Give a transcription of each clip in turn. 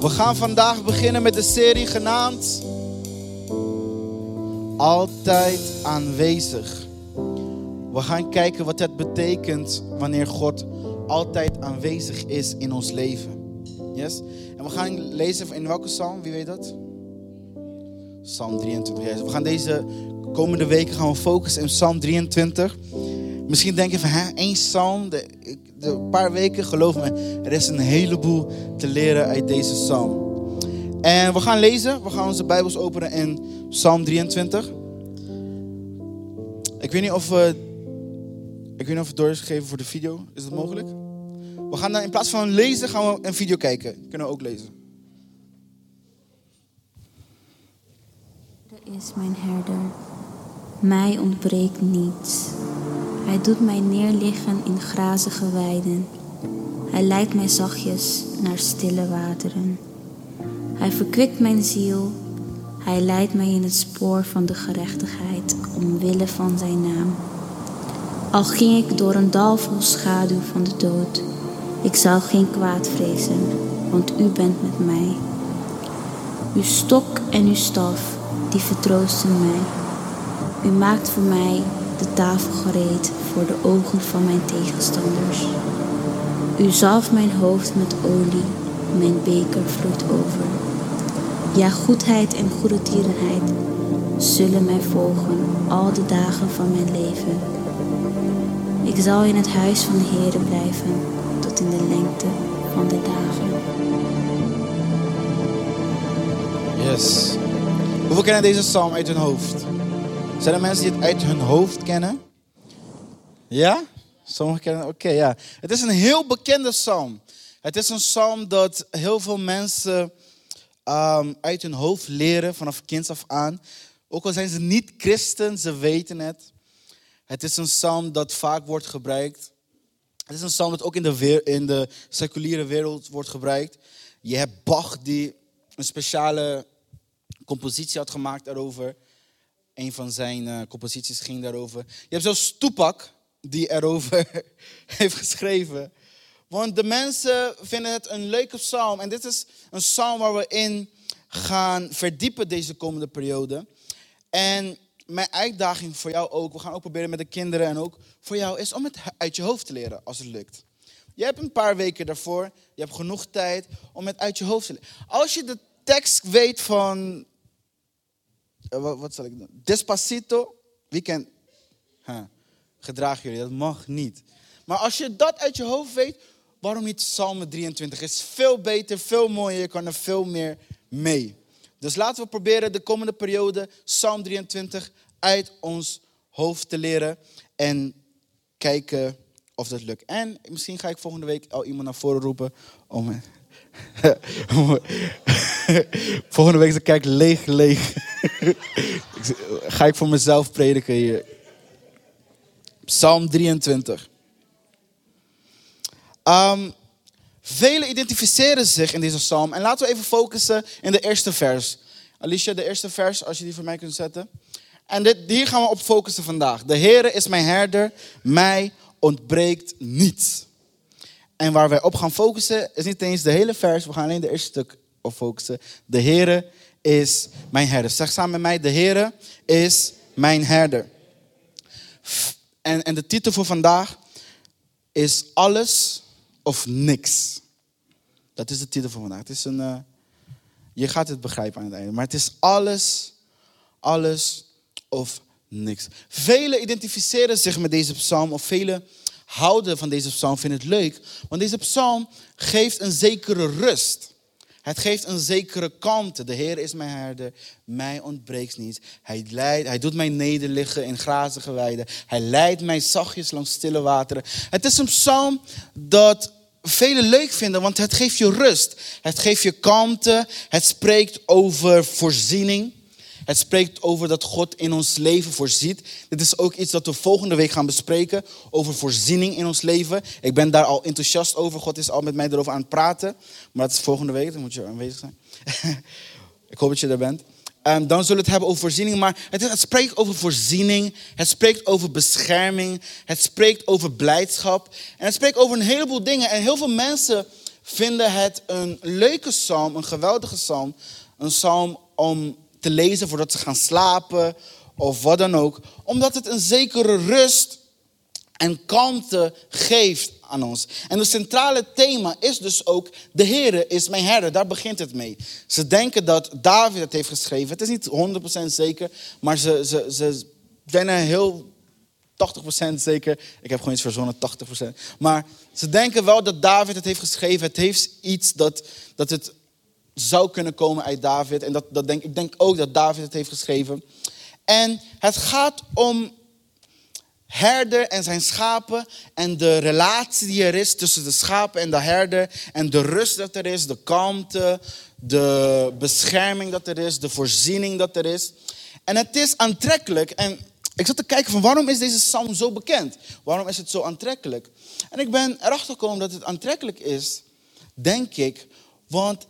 We gaan vandaag beginnen met de serie genaamd Altijd aanwezig. We gaan kijken wat het betekent wanneer God altijd aanwezig is in ons leven. Yes? En we gaan lezen in welke psalm, wie weet dat? Psalm 23. Yes. We gaan deze komende weken gaan we focussen in Psalm 23. Misschien denk je van, één psalm, de, de paar weken, geloof me, er is een heleboel te leren uit deze psalm. En we gaan lezen, we gaan onze Bijbels openen in Psalm 23. Ik weet niet of we, ik weet niet of het door is voor de video, is dat mogelijk? We gaan dan in plaats van lezen, gaan we een video kijken. Kunnen we ook lezen. Er is mijn herder. Mij ontbreekt niets. Hij doet mij neerliggen in grazige weiden. Hij leidt mij zachtjes naar stille wateren. Hij verkwikt mijn ziel. Hij leidt mij in het spoor van de gerechtigheid omwille van zijn naam. Al ging ik door een dal vol schaduw van de dood, ik zal geen kwaad vrezen, want u bent met mij. Uw stok en uw staf, die vertroosten mij. U maakt voor mij de tafel gereed voor de ogen van mijn tegenstanders. U zalft mijn hoofd met olie, mijn beker vloeit over. Ja, goedheid en goede tierenheid zullen mij volgen al de dagen van mijn leven. Ik zal in het huis van de Heere blijven tot in de lengte van de dagen. Yes. Hoeveel kennen deze psalm uit hun hoofd? Zijn er mensen die het uit hun hoofd kennen? Ja? Sommigen kennen Oké, ja. Het is een heel bekende psalm. Het is een psalm dat heel veel mensen um, uit hun hoofd leren vanaf kinds af aan. Ook al zijn ze niet christen, ze weten het. Het is een psalm dat vaak wordt gebruikt. Het is een psalm dat ook in de, in de seculiere wereld wordt gebruikt. Je hebt Bach die een speciale compositie had gemaakt daarover. Een van zijn uh, composities ging daarover. Je hebt zelfs Tupac die erover heeft geschreven. Want de mensen vinden het een leuke psalm. En dit is een psalm waar we in gaan verdiepen deze komende periode. En mijn uitdaging voor jou ook, we gaan ook proberen met de kinderen en ook voor jou, is om het uit je hoofd te leren als het lukt. Je hebt een paar weken daarvoor, je hebt genoeg tijd om het uit je hoofd te leren. Als je de tekst weet van, wat, wat, zal ik doen? Despacito, wie kent, gedraag jullie, dat mag niet. Maar als je dat uit je hoofd weet, waarom niet Psalm 23? Het is veel beter, veel mooier, je kan er veel meer mee. Dus laten we proberen de komende periode Psalm 23 uit ons hoofd te leren en kijken of dat lukt. En misschien ga ik volgende week al iemand naar voren roepen om. volgende week dan kijk leeg, leeg. Ga ik voor mezelf prediken hier. Psalm 23. Um, Velen identificeren zich in deze psalm. En laten we even focussen in de eerste vers. Alicia, de eerste vers, als je die voor mij kunt zetten. En dit, hier gaan we op focussen vandaag. De Heere is mijn herder, mij ontbreekt niets. En waar wij op gaan focussen is niet eens de hele vers, we gaan alleen de eerste stuk op focussen. De Heere is mijn herder. Zeg samen met mij, de Heere is mijn herder. En, en de titel voor vandaag is alles of niks. Dat is de titel van vandaag. Het is een, uh, je gaat het begrijpen aan het einde. Maar het is alles, alles of niks. Velen identificeren zich met deze psalm of velen houden van deze psalm, vinden het leuk. Want deze psalm geeft een zekere rust. Het geeft een zekere kalmte. De Heer is mijn herder, mij ontbreekt niets. Hij, leidt, hij doet mij nederliggen in grazige weiden. Hij leidt mij zachtjes langs stille wateren. Het is een psalm dat velen leuk vinden, want het geeft je rust. Het geeft je kalmte. Het spreekt over voorziening. Het spreekt over dat God in ons leven voorziet. Dit is ook iets dat we volgende week gaan bespreken. Over voorziening in ons leven. Ik ben daar al enthousiast over. God is al met mij erover aan het praten. Maar dat is volgende week, dan moet je aanwezig zijn. Ik hoop dat je er bent. Um, dan zullen we het hebben over voorziening. Maar het, het, spreekt over voorziening. Het spreekt over bescherming. Het spreekt over blijdschap. En het spreekt over een heleboel dingen. En heel veel mensen vinden het een leuke psalm, een geweldige psalm. Een psalm om te lezen voordat ze gaan slapen of wat dan ook. Omdat het een zekere rust en kalmte geeft aan ons. En het centrale thema is dus ook, de Heere is mijn herder. Daar begint het mee. Ze denken dat David het heeft geschreven. Het is niet 100% zeker, maar ze, ze, ze zijn er heel 80% zeker. Ik heb gewoon iets verzonnen, 80%. Maar ze denken wel dat David het heeft geschreven. Het heeft iets dat, dat het zou kunnen komen uit David. En dat, dat denk, ik denk ook dat David het heeft geschreven. En het gaat om herder en zijn schapen en de relatie die er is tussen de schapen en de herder en de rust dat er is, de kalmte, de bescherming dat er is, de voorziening dat er is. En het is aantrekkelijk en ik zat te kijken van waarom is deze psalm zo bekend? Waarom is het zo aantrekkelijk? En ik ben erachter gekomen dat het aantrekkelijk is, denk ik, want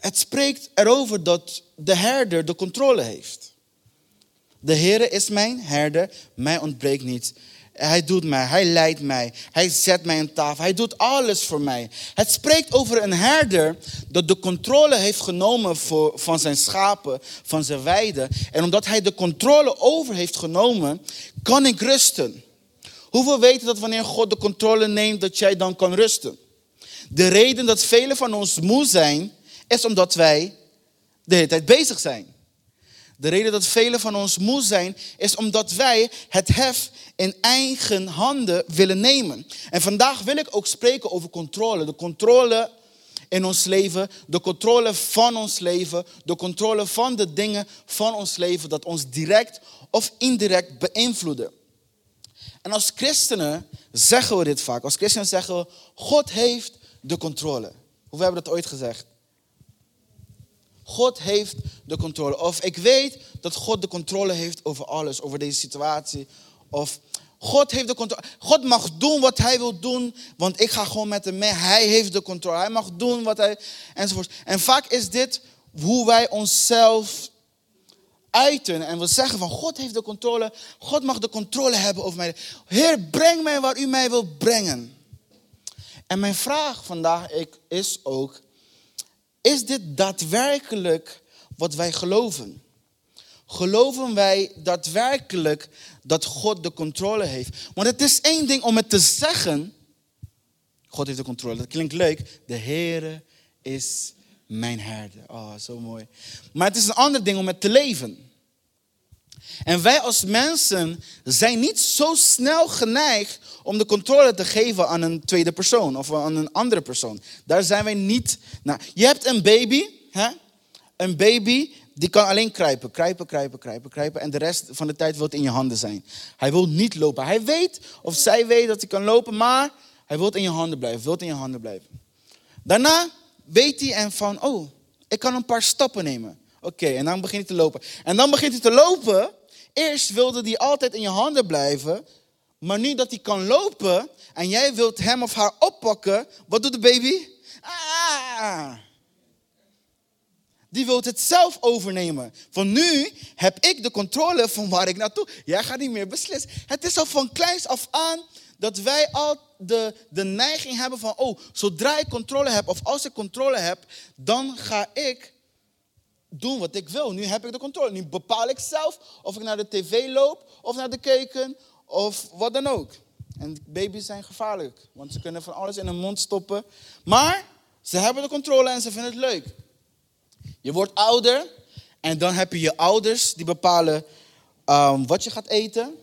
het spreekt erover dat de herder de controle heeft. De Heere is mijn herder, mij ontbreekt niets. Hij doet mij, hij leidt mij, hij zet mij aan tafel, hij doet alles voor mij. Het spreekt over een herder dat de controle heeft genomen voor, van zijn schapen, van zijn weiden. En omdat hij de controle over heeft genomen, kan ik rusten. Hoeveel weten dat wanneer God de controle neemt, dat jij dan kan rusten? De reden dat velen van ons moe zijn, is omdat wij de hele tijd bezig zijn. De reden dat velen van ons moe zijn, is omdat wij het hef in eigen handen willen nemen. En vandaag wil ik ook spreken over controle. De controle in ons leven, de controle van ons leven, de controle van de dingen van ons leven dat ons direct of indirect beïnvloeden. En als christenen zeggen we dit vaak. Als christenen zeggen we, God heeft de controle. Hoe hebben we dat ooit gezegd? God heeft de controle. Of ik weet dat God de controle heeft over alles, over deze situatie. Of God heeft de controle. God mag doen wat hij wil doen, want ik ga gewoon met hem mee. Hij heeft de controle. Hij mag doen wat hij. enzovoort. En vaak is dit hoe wij onszelf uiten. En we zeggen van God heeft de controle. God mag de controle hebben over mij. Heer, breng mij waar u mij wilt brengen. En mijn vraag vandaag is ook is dit daadwerkelijk wat wij geloven? Geloven wij daadwerkelijk dat God de controle heeft? Want het is één ding om het te zeggen. God heeft de controle. Dat klinkt leuk. De Heere is mijn herder. Oh, zo mooi. Maar het is een ander ding om het te leven. En wij als mensen zijn niet zo snel geneigd om de controle te geven aan een tweede persoon of aan een andere persoon. Daar zijn wij niet. Nou, je hebt een baby, hè? een baby die kan alleen kruipen, kruipen, kruipen, kruipen, kruipen. En de rest van de tijd wil het in je handen zijn. Hij wil niet lopen. Hij weet of zij weet dat hij kan lopen, maar hij wil in je handen blijven, wil in je handen blijven. Daarna weet hij en van, oh, ik kan een paar stappen nemen. Oké, en dan begint hij te lopen. En dan begint hij te lopen. Eerst wilde hij altijd in je handen blijven. Maar nu dat hij kan lopen en jij wilt hem of haar oppakken, wat doet de baby? Ah! Die wil het zelf overnemen. Van nu heb ik de controle van waar ik naartoe. Jij gaat niet meer beslissen. Het is al van kleins af aan dat wij al de, de neiging hebben van, oh, zodra ik controle heb of als ik controle heb, dan ga ik doen wat ik wil. Nu heb ik de controle. Nu bepaal ik zelf of ik naar de tv loop of naar de keuken of wat dan ook. En baby's zijn gevaarlijk, want ze kunnen van alles in hun mond stoppen. Maar ze hebben de controle en ze vinden het leuk. Je wordt ouder en dan heb je je ouders die bepalen um, wat je gaat eten,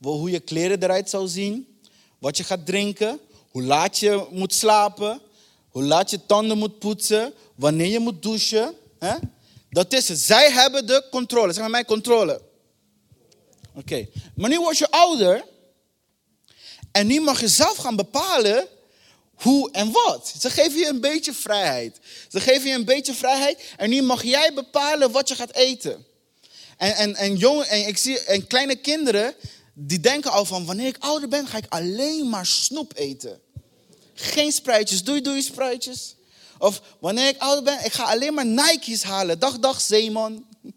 hoe je kleren eruit zal zien, wat je gaat drinken, hoe laat je moet slapen, hoe laat je tanden moet poetsen, wanneer je moet douchen. Hè? Dat is het. Zij hebben de controle. Zeg maar mijn controle. Oké. Maar nu word je ouder. En nu mag je zelf gaan bepalen hoe en wat. Ze geven je een beetje vrijheid. Ze geven je een beetje vrijheid. En nu mag jij bepalen wat je gaat eten. En, en, en, jong, en, ik zie, en kleine kinderen, die denken al van, wanneer ik ouder ben, ga ik alleen maar snoep eten. Geen spruitjes. Doei, doei, spruitjes. Of wanneer ik ouder ben, ik ga alleen maar Nike's halen. Dag, dag, zeeman.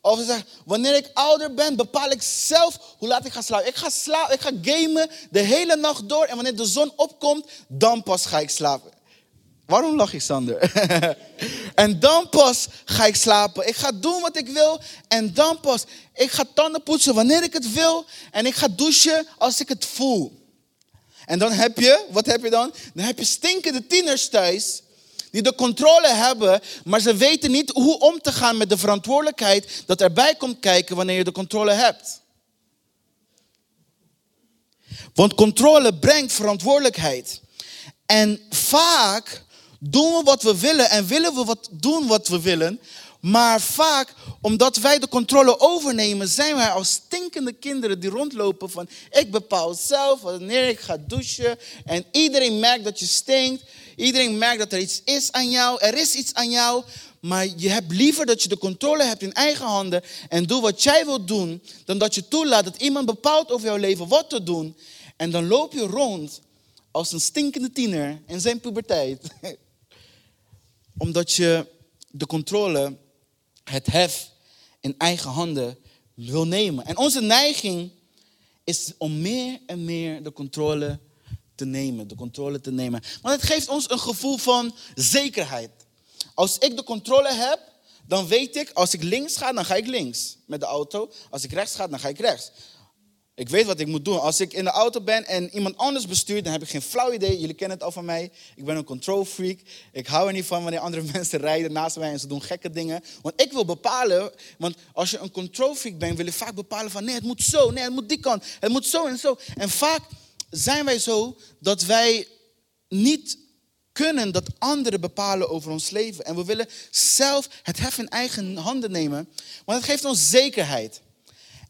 Of ze zegt, wanneer ik ouder ben, bepaal ik zelf hoe laat ik ga slapen. Ik ga, slapen, ik ga gamen de hele nacht door en wanneer de zon opkomt, dan pas ga ik slapen. Waarom lach je, Sander? en dan pas ga ik slapen. Ik ga doen wat ik wil en dan pas. Ik ga tanden poetsen wanneer ik het wil en ik ga douchen als ik het voel. En dan heb je, wat heb je dan? Dan heb je stinkende tieners thuis die de controle hebben, maar ze weten niet hoe om te gaan met de verantwoordelijkheid dat erbij komt kijken wanneer je de controle hebt. Want controle brengt verantwoordelijkheid. En vaak doen we wat we willen en willen we wat doen wat we willen. Maar vaak, omdat wij de controle overnemen, zijn wij als stinkende kinderen die rondlopen van ik bepaal zelf wanneer ik ga douchen. En iedereen merkt dat je stinkt. Iedereen merkt dat er iets is aan jou. Er is iets aan jou. Maar je hebt liever dat je de controle hebt in eigen handen en doe wat jij wilt doen, dan dat je toelaat dat iemand bepaalt over jouw leven wat te doen. En dan loop je rond als een stinkende tiener in zijn puberteit. Omdat je de controle, het hef in eigen handen wil nemen. En onze neiging is om meer en meer de controle te nemen. De controle te nemen. Want het geeft ons een gevoel van zekerheid. Als ik de controle heb, dan weet ik, als ik links ga, dan ga ik links met de auto. Als ik rechts ga, dan ga ik rechts. Ik weet wat ik moet doen. Als ik in de auto ben en iemand anders bestuurt, dan heb ik geen flauw idee. Jullie kennen het al van mij. Ik ben een control freak. Ik hou er niet van wanneer andere mensen rijden naast mij en ze doen gekke dingen. Want ik wil bepalen, want als je een control freak bent, wil je vaak bepalen van nee, het moet zo, nee, het moet die kant, het moet zo en zo. En vaak zijn wij zo dat wij niet kunnen dat anderen bepalen over ons leven. En we willen zelf het hef in eigen handen nemen, want het geeft ons zekerheid.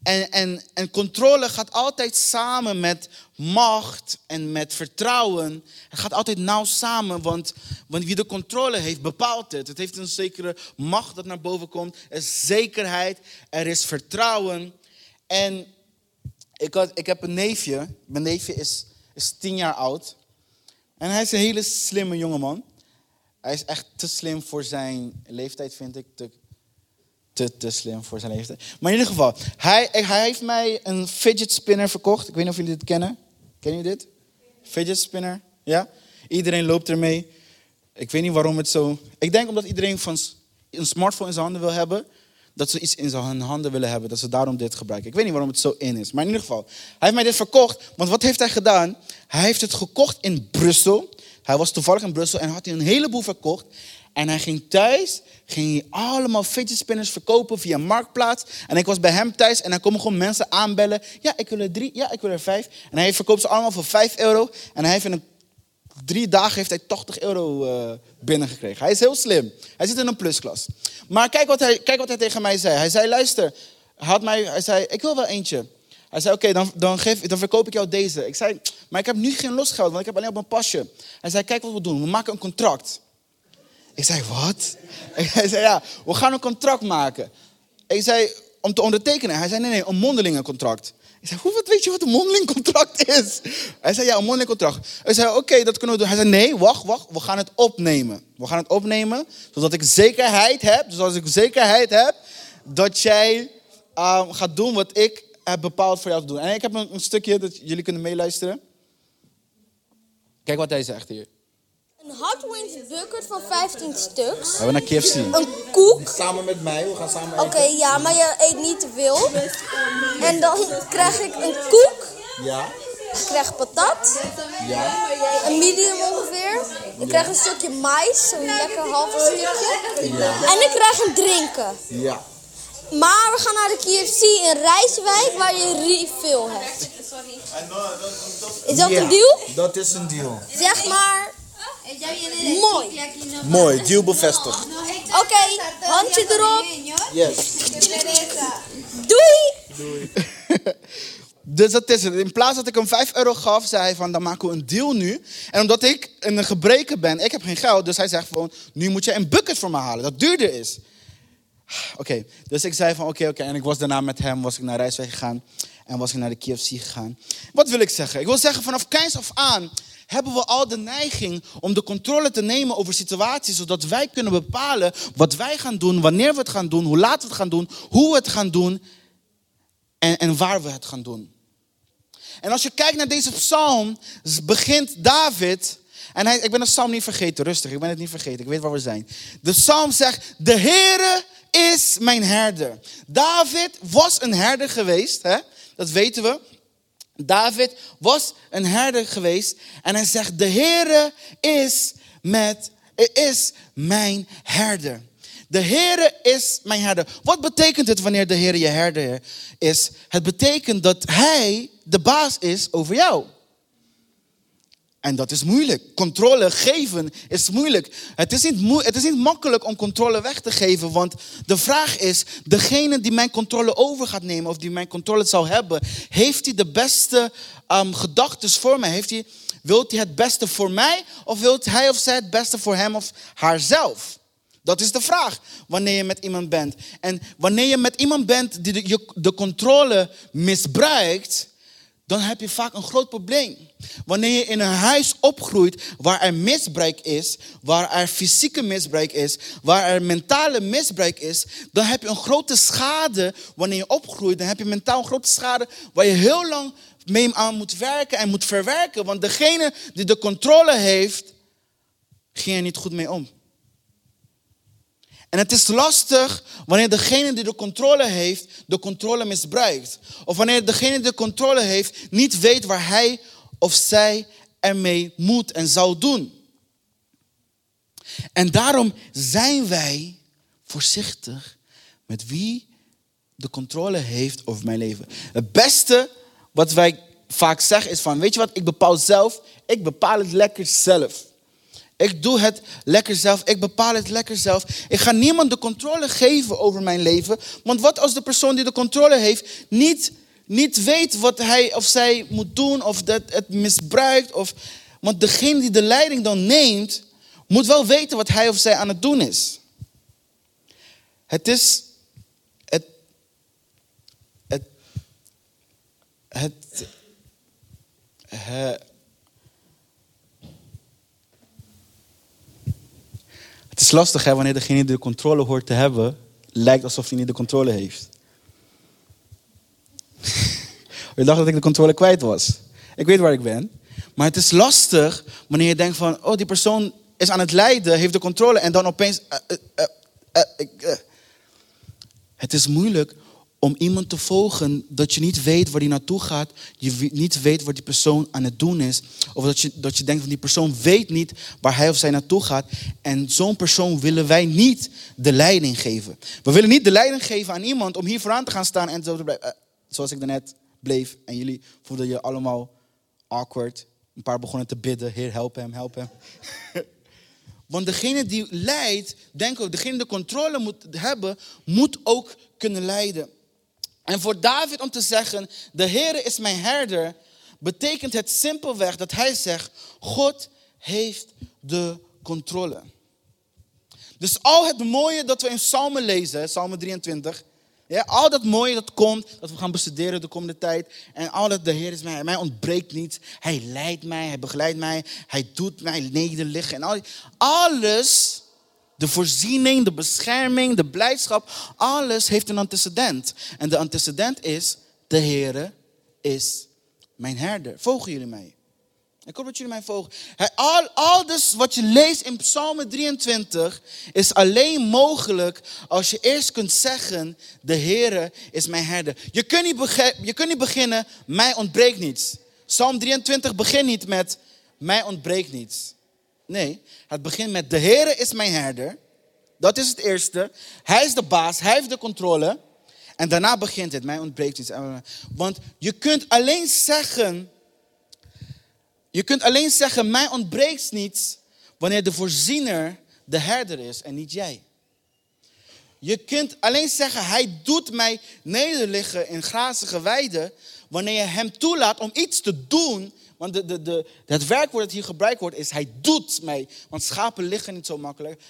En, en, en controle gaat altijd samen met macht en met vertrouwen. Het gaat altijd nauw samen, want, want wie de controle heeft, bepaalt het. Het heeft een zekere macht dat naar boven komt. Er is zekerheid, er is vertrouwen. En ik, had, ik heb een neefje. Mijn neefje is, is tien jaar oud. En hij is een hele slimme jongeman. Hij is echt te slim voor zijn leeftijd, vind ik. Te, slim voor zijn leeftijd. Maar in ieder geval, hij, hij heeft mij een fidget spinner verkocht. Ik weet niet of jullie dit kennen. Kennen jullie dit? Fidget spinner, ja? Iedereen loopt ermee. Ik weet niet waarom het zo... Ik denk omdat iedereen van een smartphone in zijn handen wil hebben... dat ze iets in zijn handen willen hebben. Dat ze daarom dit gebruiken. Ik weet niet waarom het zo in is. Maar in ieder geval, hij heeft mij dit verkocht. Want wat heeft hij gedaan? Hij heeft het gekocht in Brussel. Hij was toevallig in Brussel en had hij een heleboel verkocht. En hij ging thuis, ging hij allemaal fidget spinners verkopen via Marktplaats. En ik was bij hem thuis en dan komen gewoon mensen aanbellen. Ja, ik wil er drie, ja, ik wil er vijf. En hij verkoopt ze allemaal voor vijf euro. En hij heeft in drie dagen heeft hij 80 euro uh, binnengekregen. Hij is heel slim. Hij zit in een plusklas. Maar kijk wat hij, kijk wat hij tegen mij zei. Hij zei, luister, had mij, hij zei, ik wil wel eentje. Hij zei, oké, dan, dan, dan verkoop ik jou deze. Ik zei, maar ik heb nu geen losgeld, want ik heb alleen op mijn pasje. Hij zei, kijk wat we doen. We maken een contract. Ik zei, wat? Hij zei, ja, we gaan een contract maken. Ik zei, om te ondertekenen. Hij zei, nee, nee, een mondelinge contract. Ik zei, hoe, weet je wat een mondeling contract is? Hij zei, ja, een mondeling contract. Ik zei, oké, dat kunnen we doen. Hij zei, nee, wacht, wacht, we gaan het opnemen. We gaan het opnemen, zodat ik zekerheid heb, zodat ik zekerheid heb, dat jij uh, gaat doen wat ik heb bepaald voor jou te doen. En ik heb een, een stukje dat jullie kunnen meeluisteren. Kijk wat hij zegt hier. Een hot wings bucket van 15 stuks. We gaan naar KFC. Een koek. Samen met mij, we gaan samen Oké, ja, maar je eet niet te veel. En dan krijg ik een koek. Ja. Ik krijg patat. Ja. Een medium ongeveer. Ik krijg een stukje mais, zo'n lekker half stukje. Ja. En ik krijg een drinken. Ja. Maar we gaan naar de KFC in Rijswijk waar je refill hebt. Is dat een deal? Dat is een deal. Zeg maar. Mooi. Mooi, deal bevestigd. Oké, handje erop. Yes. Doei. Dus dat is het. In plaats dat ik hem 5 euro gaf, zei hij van, dan maken we een deal nu. En omdat ik een gebreken ben, ik heb geen geld, dus hij zegt van, nu moet je een bucket voor me halen, dat duurder is. Oké, dus ik zei van, oké, oké. En ik was daarna met hem, was ik naar Rijswijk gegaan en was ik naar de KFC gegaan. Wat wil ik zeggen? Ik wil zeggen, vanaf kleins af aan hebben we al de neiging om de controle te nemen over situaties, zodat wij kunnen bepalen wat wij gaan doen, wanneer we het gaan doen, hoe laat we het gaan doen, hoe we het gaan doen en, en waar we het gaan doen. En als je kijkt naar deze psalm, begint David. En hij, ik ben de psalm niet vergeten, rustig, ik ben het niet vergeten, ik weet waar we zijn. De psalm zegt, de Heere is mijn herder. David was een herder geweest, hè? dat weten we. David was een herder geweest en hij zegt, de Heere is, met, is mijn herder. De Heere is mijn herder. Wat betekent het wanneer de Heere je herder is? Het betekent dat Hij de baas is over jou. En dat is moeilijk. Controle geven is moeilijk. Het is, niet het is niet makkelijk om controle weg te geven, want de vraag is, degene die mijn controle over gaat nemen of die mijn controle zal hebben, heeft hij de beste um, gedachten voor mij? Heeft hij, wilt hij het beste voor mij of wilt hij of zij het beste voor hem of haarzelf? Dat is de vraag wanneer je met iemand bent. En wanneer je met iemand bent die de, de controle misbruikt, dan heb je vaak een groot probleem. Wanneer je in een huis opgroeit waar er misbruik is, waar er fysieke misbruik is, waar er mentale misbruik is, dan heb je een grote schade wanneer je opgroeit. Dan heb je mentaal een grote schade waar je heel lang mee aan moet werken en moet verwerken. Want degene die de controle heeft, ging er niet goed mee om. En het is lastig wanneer degene die de controle heeft, de controle misbruikt. Of wanneer degene die de controle heeft, niet weet waar hij of zij ermee moet en zou doen. En daarom zijn wij voorzichtig met wie de controle heeft over mijn leven. Het beste wat wij vaak zeggen is van, weet je wat, ik bepaal zelf, ik bepaal het lekker zelf. Ik doe het lekker zelf. Ik bepaal het lekker zelf. Ik ga niemand de controle geven over mijn leven. Want wat als de persoon die de controle heeft niet, niet weet wat hij of zij moet doen of dat het misbruikt? Of, want degene die de leiding dan neemt, moet wel weten wat hij of zij aan het doen is. Het is. Het. Het. Het. het is lastig hè, wanneer degene die de controle hoort te hebben, lijkt alsof hij niet de controle heeft. je dacht dat ik de controle kwijt was. Ik weet waar ik ben. Maar het is lastig wanneer je denkt van, oh die persoon is aan het lijden, heeft de controle en dan opeens... Uh, uh, uh, het is moeilijk om iemand te volgen dat je niet weet waar die naartoe gaat, je niet weet wat die persoon aan het doen is, of dat je, dat je denkt van die persoon weet niet waar hij of zij naartoe gaat. En zo'n persoon willen wij niet de leiding geven. We willen niet de leiding geven aan iemand om hier vooraan te gaan staan en zo te blijven, uh, zoals ik daarnet bleef en jullie voelden je allemaal awkward. Een paar begonnen te bidden, Heer help hem, help hem. Want degene die leidt, denk ook, degene die de controle moet hebben, moet ook kunnen leiden. En voor David om te zeggen, de Heer is mijn herder, betekent het simpelweg dat hij zegt, God heeft de controle. Dus al het mooie dat we in Psalmen lezen, Psalmen 23, ja, al dat mooie dat komt, dat we gaan bestuderen de komende tijd. En al dat de Heer is mij, mij ontbreekt niets. Hij leidt mij, hij begeleidt mij, hij doet mij nederliggen. En al, alles de voorziening, de bescherming, de blijdschap, alles heeft een antecedent. En de antecedent is, de Heere is mijn herder. Volgen jullie mij? Ik hoop dat jullie mij volgen. Al, al dus wat je leest in Psalm 23 is alleen mogelijk als je eerst kunt zeggen, de Heere is mijn herder. Je kunt niet, je kunt niet beginnen, mij ontbreekt niets. Psalm 23 begint niet met, mij ontbreekt niets. Nee, het begint met de Heere is mijn herder. Dat is het eerste. Hij is de baas, hij heeft de controle. En daarna begint het, mij ontbreekt iets. Want je kunt alleen zeggen, je kunt alleen zeggen, mij ontbreekt niets wanneer de voorziener de herder is en niet jij. Je kunt alleen zeggen, hij doet mij nederliggen in grazige weiden wanneer je hem toelaat om iets te doen want de, de, het werkwoord dat hier gebruikt wordt is, hij doet mij. Want schapen liggen niet zo makkelijk.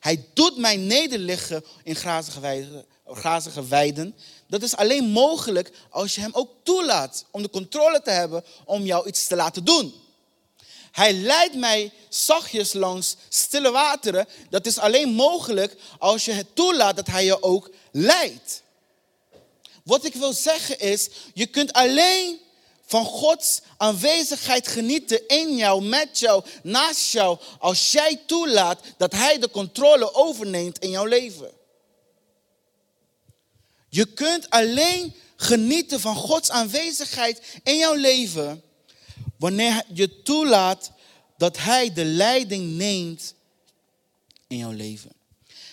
Hij doet mij nederliggen in grazige weiden, grazige weiden. Dat is alleen mogelijk als je hem ook toelaat om de controle te hebben om jou iets te laten doen. Hij leidt mij zachtjes langs stille wateren. Dat is alleen mogelijk als je het toelaat dat hij je ook leidt. Wat ik wil zeggen is, je kunt alleen van Gods aanwezigheid genieten in jou, met jou, naast jou, als jij toelaat dat Hij de controle overneemt in jouw leven. Je kunt alleen genieten van Gods aanwezigheid in jouw leven wanneer je toelaat dat Hij de leiding neemt in jouw leven.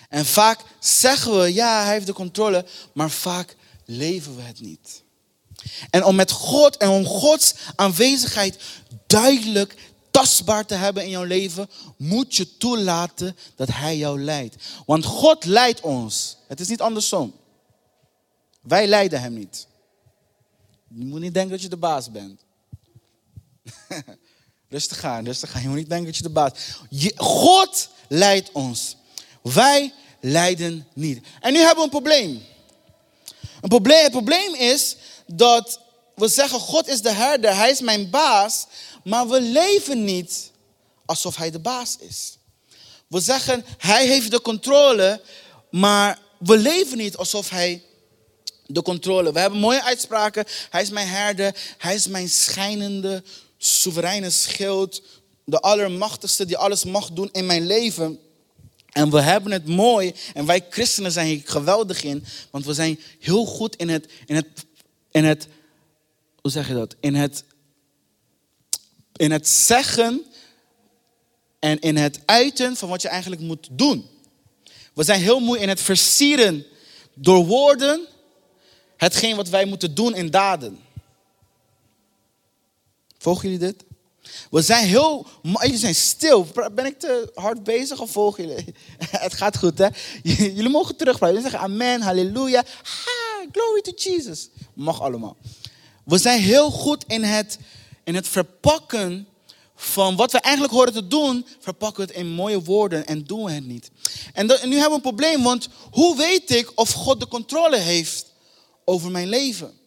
En vaak zeggen we, ja, Hij heeft de controle, maar vaak leven we het niet. En om met God en om Gods aanwezigheid duidelijk tastbaar te hebben in jouw leven, moet je toelaten dat Hij jou leidt. Want God leidt ons. Het is niet andersom. Wij leiden Hem niet. Je moet niet denken dat je de baas bent. rustig aan, rustig aan. Je moet niet denken dat je de baas bent. God leidt ons. Wij leiden niet. En nu hebben we een probleem. Een probleem, het probleem is dat we zeggen, God is de herder, Hij is mijn baas, maar we leven niet alsof Hij de baas is. We zeggen, Hij heeft de controle, maar we leven niet alsof Hij de controle. We hebben mooie uitspraken. Hij is mijn herder, Hij is mijn schijnende, soevereine schild, de allermachtigste die alles mag doen in mijn leven. En we hebben het mooi. En wij christenen zijn hier geweldig in. Want we zijn heel goed in het, in het, in het hoe zeg je dat? In het, in het zeggen en in het uiten van wat je eigenlijk moet doen. We zijn heel mooi in het versieren door woorden hetgeen wat wij moeten doen in daden. Volgen jullie dit? We zijn heel, jullie zijn stil. Ben ik te hard bezig of volgen jullie? Het gaat goed, hè? Jullie mogen terugblijven. Jullie zeggen amen, halleluja. Ha, glory to Jesus. Mag allemaal. We zijn heel goed in het, in het verpakken van wat we eigenlijk horen te doen, verpakken we het in mooie woorden en doen we het niet. En, nu hebben we een probleem, want hoe weet ik of God de controle heeft over mijn leven?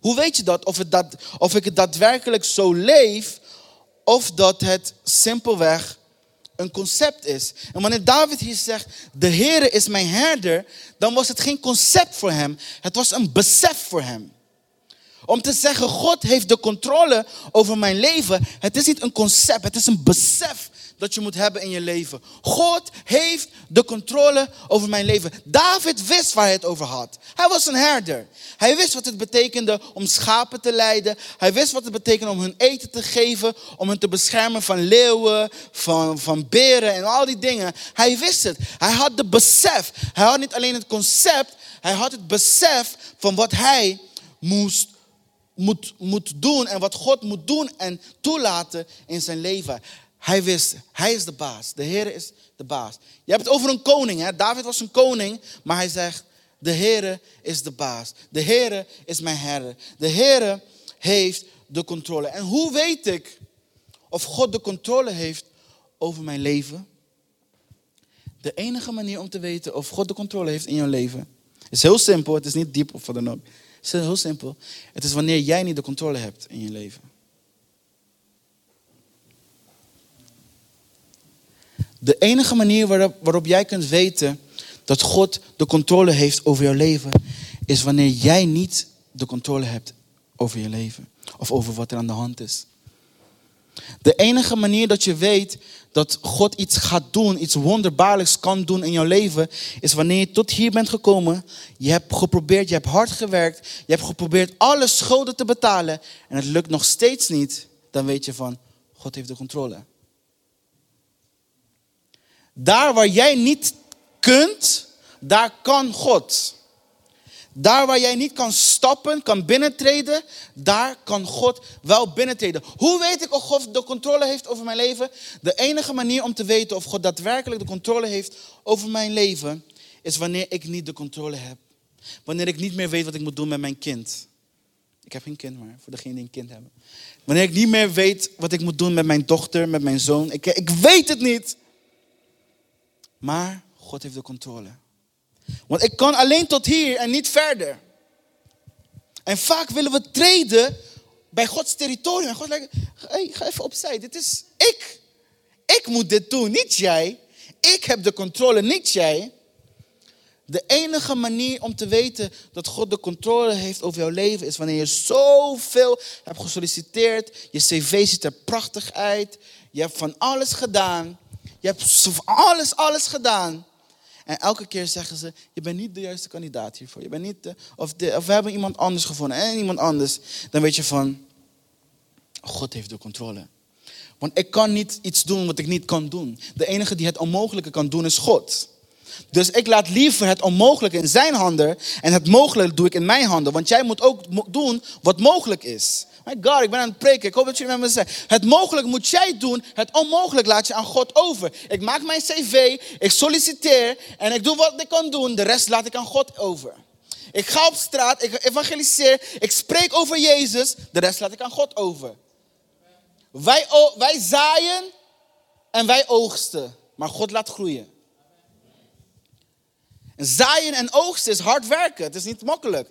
Hoe weet je dat? Of, het dat, of ik het daadwerkelijk zo leef, of dat het simpelweg een concept is. En wanneer David hier zegt, de Heere is mijn herder, dan was het geen concept voor hem. Het was een besef voor hem. Om te zeggen, God heeft de controle over mijn leven. Het is niet een concept, het is een besef dat je moet hebben in je leven. God heeft de controle over mijn leven. David wist waar hij het over had. Hij was een herder. Hij wist wat het betekende om schapen te leiden. Hij wist wat het betekende om hun eten te geven, om hen te beschermen van leeuwen, van, van beren en al die dingen. Hij wist het. Hij had de besef. Hij had niet alleen het concept, hij had het besef van wat hij moest moet, moet doen en wat God moet doen en toelaten in zijn leven. Hij wist, hij is de baas. De Heer is de baas. Je hebt het over een koning. Hè? David was een koning, maar hij zegt, de Heer is de baas. De Heer is mijn herder. De Heer heeft de controle. En hoe weet ik of God de controle heeft over mijn leven? De enige manier om te weten of God de controle heeft in jouw leven is heel simpel. Het is niet diep of wat dan ook. Het is heel simpel. Het is wanneer jij niet de controle hebt in je leven. De enige manier waarop, jij kunt weten dat God de controle heeft over jouw leven, is wanneer jij niet de controle hebt over je leven. Of over wat er aan de hand is. De enige manier dat je weet dat God iets gaat doen, iets wonderbaarlijks kan doen in jouw leven, is wanneer je tot hier bent gekomen. Je hebt geprobeerd, je hebt hard gewerkt, je hebt geprobeerd alle schulden te betalen en het lukt nog steeds niet. Dan weet je van, God heeft de controle. Daar waar jij niet kunt, daar kan God. Daar waar jij niet kan stappen, kan binnentreden, daar kan God wel binnentreden. Hoe weet ik of God de controle heeft over mijn leven? De enige manier om te weten of God daadwerkelijk de controle heeft over mijn leven, is wanneer ik niet de controle heb. Wanneer ik niet meer weet wat ik moet doen met mijn kind. Ik heb geen kind, maar voor degenen die een kind hebben. Wanneer ik niet meer weet wat ik moet doen met mijn dochter, met mijn zoon. Ik, ik weet het niet. Maar God heeft de controle. Want ik kan alleen tot hier en niet verder. En vaak willen we treden bij Gods territorium. En God zegt, hey, ga even opzij. Dit is ik. Ik moet dit doen, niet jij. Ik heb de controle, niet jij. De enige manier om te weten dat God de controle heeft over jouw leven is wanneer je zoveel hebt gesolliciteerd. Je cv ziet er prachtig uit. Je hebt van alles gedaan. Je hebt alles, alles gedaan. En elke keer zeggen ze, je bent niet de juiste kandidaat hiervoor. Je bent niet de, of, de, of we hebben iemand anders gevonden en iemand anders. Dan weet je van, God heeft de controle. Want ik kan niet iets doen wat ik niet kan doen. De enige die het onmogelijke kan doen is God. Dus ik laat liever het onmogelijke in zijn handen en het mogelijke doe ik in mijn handen. Want jij moet ook doen wat mogelijk is. My God, ik ben aan het preken. Ik hoop dat jullie met me zijn. Het mogelijk moet jij doen. Het onmogelijk laat je aan God over. Ik maak mijn cv, ik solliciteer en ik doe wat ik kan doen. De rest laat ik aan God over. Ik ga op straat, ik evangeliseer, ik spreek over Jezus. De rest laat ik aan God over. Wij, wij zaaien en wij oogsten. Maar God laat groeien. zaaien en oogsten is hard werken. Het is niet makkelijk.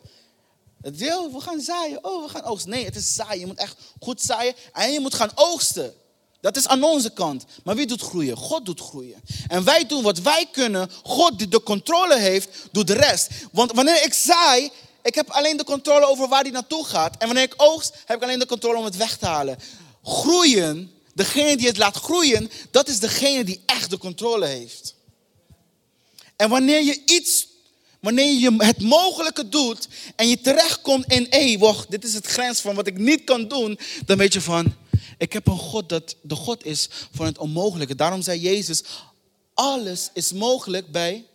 Het deel, we gaan zaaien. Oh, we gaan oogsten. Nee, het is zaaien. Je moet echt goed zaaien. En je moet gaan oogsten. Dat is aan onze kant. Maar wie doet groeien? God doet groeien. En wij doen wat wij kunnen. God die de controle heeft, doet de rest. Want wanneer ik zaai, ik heb alleen de controle over waar die naartoe gaat. En wanneer ik oogst, heb ik alleen de controle om het weg te halen. Groeien, degene die het laat groeien, dat is degene die echt de controle heeft. En wanneer je iets Wanneer je het mogelijke doet en je terechtkomt in, hé, wacht, dit is het grens van wat ik niet kan doen, dan weet je van, ik heb een God dat de God is van het onmogelijke. Daarom zei Jezus, alles is mogelijk bij.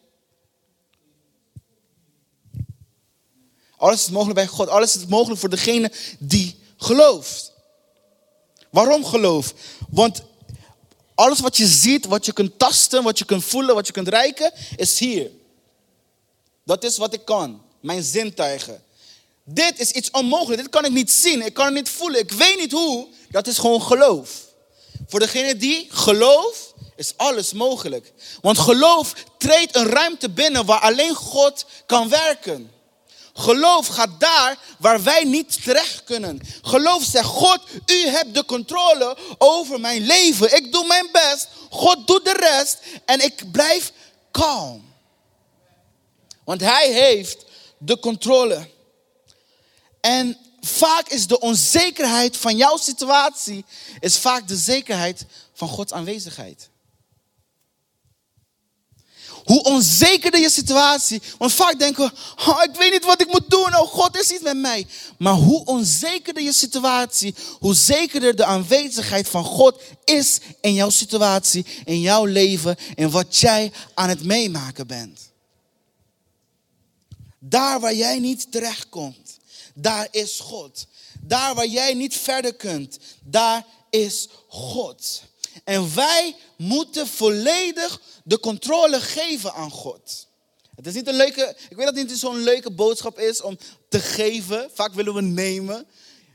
Alles is mogelijk bij God. Alles is mogelijk voor degene die gelooft. Waarom geloof? Want alles wat je ziet, wat je kunt tasten, wat je kunt voelen, wat je kunt rijken, is hier. Dat is wat ik kan. Mijn zintuigen. Dit is iets onmogelijk. Dit kan ik niet zien. Ik kan het niet voelen. Ik weet niet hoe. Dat is gewoon geloof. Voor degene die gelooft, is alles mogelijk. Want geloof treedt een ruimte binnen waar alleen God kan werken. Geloof gaat daar waar wij niet terecht kunnen. Geloof zegt, God, u hebt de controle over mijn leven. Ik doe mijn best. God doet de rest. En ik blijf kalm. Want hij heeft de controle. En vaak is de onzekerheid van jouw situatie is vaak de zekerheid van Gods aanwezigheid. Hoe onzekerder je situatie, want vaak denken we, oh, ik weet niet wat ik moet doen, oh God is niet met mij. Maar hoe onzekerder je situatie, hoe zekerder de aanwezigheid van God is in jouw situatie, in jouw leven, in wat jij aan het meemaken bent. Daar waar jij niet terechtkomt, daar is God. Daar waar jij niet verder kunt, daar is God. En wij moeten volledig de controle geven aan God. Het is niet een leuke, ik weet dat het niet zo'n leuke boodschap is om te geven. Vaak willen we nemen.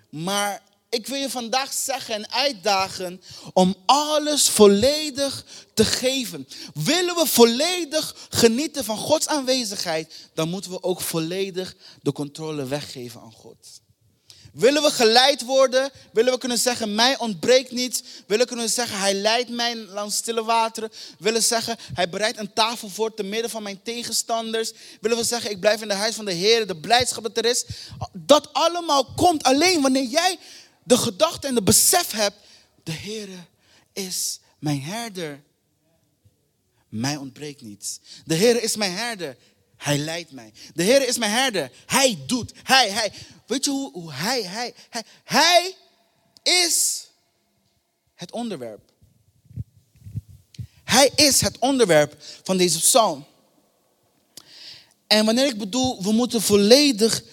Maar ik wil je vandaag zeggen en uitdagen om alles volledig te geven. Willen we volledig genieten van Gods aanwezigheid, dan moeten we ook volledig de controle weggeven aan God. Willen we geleid worden? Willen we kunnen zeggen, mij ontbreekt niets? Willen we kunnen zeggen, hij leidt mij langs stille wateren? Willen we zeggen, hij bereidt een tafel voor te midden van mijn tegenstanders? Willen we zeggen, ik blijf in de huis van de Heer, de blijdschap dat er is? Dat allemaal komt alleen wanneer jij de gedachte en de besef hebt, de Heer is mijn herder. Mij ontbreekt niets. De Heer is mijn herder. Hij leidt mij. De Heer is mijn herder. Hij doet. Hij, hij. Weet je hoe, hoe hij, hij, hij. Hij is het onderwerp. Hij is het onderwerp van deze psalm. En wanneer ik bedoel, we moeten volledig